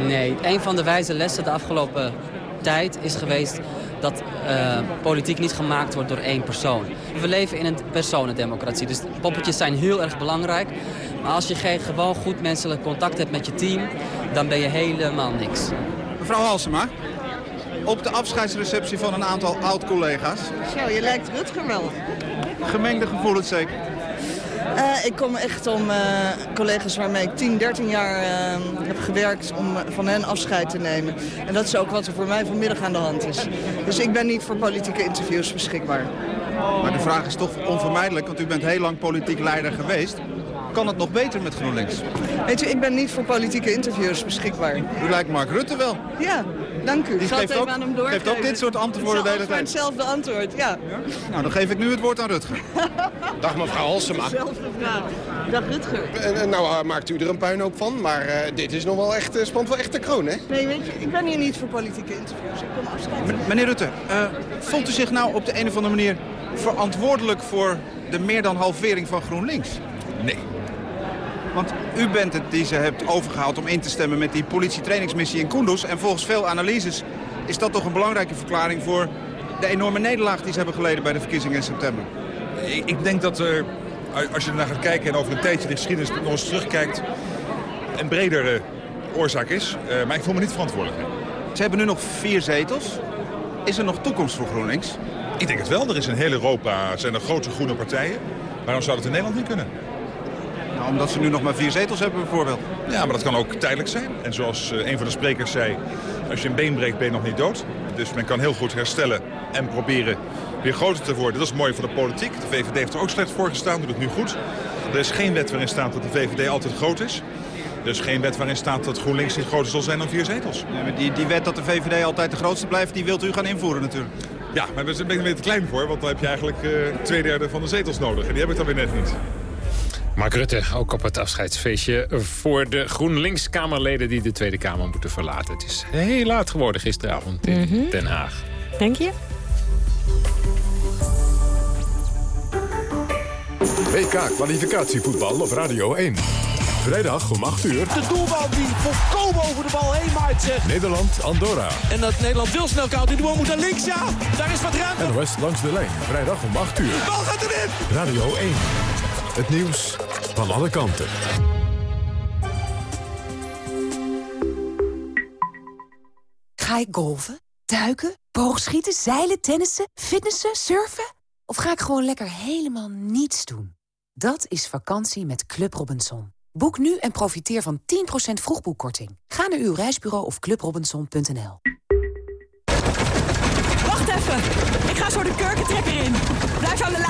Nee, een van de wijze lessen de afgelopen tijd is geweest dat uh, politiek niet gemaakt wordt door één persoon. We leven in een personendemocratie, dus poppetjes zijn heel erg belangrijk. Maar als je geen gewoon goed menselijk contact hebt met je team, dan ben je helemaal niks. Mevrouw Halsema, op de afscheidsreceptie van een aantal oud-collega's. Zo, je lijkt Rutger wel. Gemengde gevoelens zeker? Uh, ik kom echt om uh, collega's waarmee ik 10, 13 jaar uh, heb gewerkt om van hen afscheid te nemen. En dat is ook wat er voor mij vanmiddag aan de hand is. Dus ik ben niet voor politieke interviews beschikbaar. Maar de vraag is toch onvermijdelijk, want u bent heel lang politiek leider geweest. Kan het nog beter met GroenLinks? Weet u, ik ben niet voor politieke interviews beschikbaar. U lijkt Mark Rutte wel. Ja, dank u. Die geeft ook, aan hem geeft ook dit soort antwoorden de hele tijd. hetzelfde antwoord, ja. ja. Nou, dan geef ik nu het woord aan Rutger. Dag mevrouw Halsema. Dezelfde vraag. Dag Rutger. En, en nou uh, maakt u er een puinhoop van, maar uh, dit is nog wel echt, uh, spant wel echt de kroon, hè? Nee, weet je, ik ben hier niet voor politieke interviews. Ik kom afscheid. Meneer Rutte, voelt u zich nou op de een of andere manier verantwoordelijk voor de meer dan halvering van GroenLinks? Nee. Want u bent het die ze hebt overgehaald om in te stemmen met die politietrainingsmissie in Kunduz. En volgens veel analyses is dat toch een belangrijke verklaring voor de enorme nederlaag die ze hebben geleden bij de verkiezingen in september. Ik, ik denk dat er, als je ernaar gaat kijken en over een tijdje de geschiedenis nog eens terugkijkt, een bredere oorzaak is. Uh, maar ik voel me niet verantwoordelijk. Ze hebben nu nog vier zetels. Is er nog toekomst voor GroenLinks? Ik denk het wel. Er is in heel Europa zijn er grote groene partijen. Waarom zou dat in Nederland niet kunnen? Nou, omdat ze nu nog maar vier zetels hebben bijvoorbeeld. Ja, maar dat kan ook tijdelijk zijn. En zoals uh, een van de sprekers zei, als je een been breekt ben je nog niet dood. Dus men kan heel goed herstellen en proberen weer groter te worden. Dat is mooi voor de politiek. De VVD heeft er ook slecht voor gestaan, doet het nu goed. Er is geen wet waarin staat dat de VVD altijd groot is. Er is geen wet waarin staat dat GroenLinks niet groter zal zijn dan vier zetels. Ja, die, die wet dat de VVD altijd de grootste blijft, die wilt u gaan invoeren natuurlijk. Ja, maar daar ben ik er weer te klein voor, want dan heb je eigenlijk uh, twee derde van de zetels nodig. En die heb ik dan weer net niet. Mark Rutte, ook op het afscheidsfeestje voor de GroenLinks-Kamerleden die de Tweede Kamer moeten verlaten. Het is heel laat geworden gisteravond in mm -hmm. Den Haag. Denk je? WK-kwalificatievoetbal op Radio 1. Vrijdag om 8 uur. De doelbal die volkomen over de bal heen maait zegt. Nederland, Andorra. En dat Nederland wil snel koud. Die bal moet naar links, ja. Daar is wat ruimte. NOS langs de lijn. Vrijdag om 8 uur. De bal gaat erin. Radio 1. Het nieuws van alle kanten. Ga ik golven, duiken, boogschieten, zeilen, tennissen, fitnessen, surfen? Of ga ik gewoon lekker helemaal niets doen? Dat is vakantie met Club Robinson. Boek nu en profiteer van 10% vroegboekkorting. Ga naar uw reisbureau of clubrobinson.nl. Wacht even. Ik ga zo de kurkentrekker in. Blijf aan de lijn,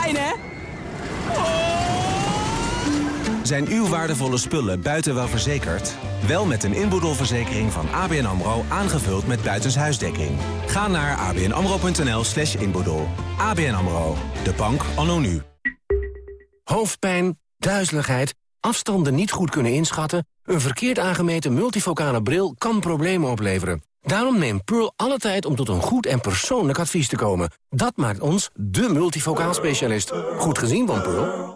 Zijn uw waardevolle spullen buiten wel verzekerd? Wel met een inboedelverzekering van ABN AMRO aangevuld met buitenshuisdekking. Ga naar abnamro.nl slash inboedel. ABN AMRO, de bank anno nu. Hoofdpijn, duizeligheid, afstanden niet goed kunnen inschatten... een verkeerd aangemeten multifocale bril kan problemen opleveren. Daarom neemt Pearl alle tijd om tot een goed en persoonlijk advies te komen. Dat maakt ons de multifocaal specialist. Goed gezien van Pearl.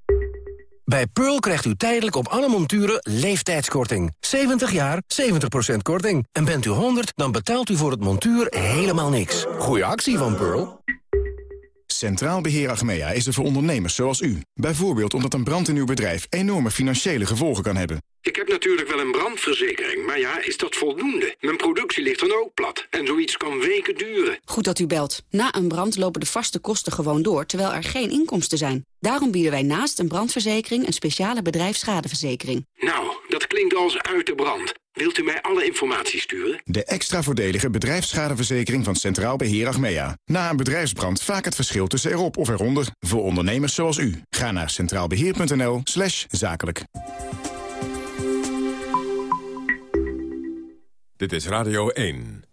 Bij Pearl krijgt u tijdelijk op alle monturen leeftijdskorting. 70 jaar, 70% korting. En bent u 100, dan betaalt u voor het montuur helemaal niks. Goeie actie van Pearl. Centraal Beheer Achmea is er voor ondernemers zoals u. Bijvoorbeeld omdat een brand in uw bedrijf enorme financiële gevolgen kan hebben. Ik heb natuurlijk wel een brandverzekering, maar ja, is dat voldoende? Mijn productie ligt dan ook plat en zoiets kan weken duren. Goed dat u belt. Na een brand lopen de vaste kosten gewoon door, terwijl er geen inkomsten zijn. Daarom bieden wij naast een brandverzekering een speciale bedrijfsschadeverzekering. Nou, dat klinkt als uit de brand. Wilt u mij alle informatie sturen? De extra voordelige bedrijfsschadeverzekering van Centraal Beheer Achmea. Na een bedrijfsbrand vaak het verschil tussen erop of eronder. Voor ondernemers zoals u. Ga naar centraalbeheer.nl slash zakelijk. Dit is Radio 1.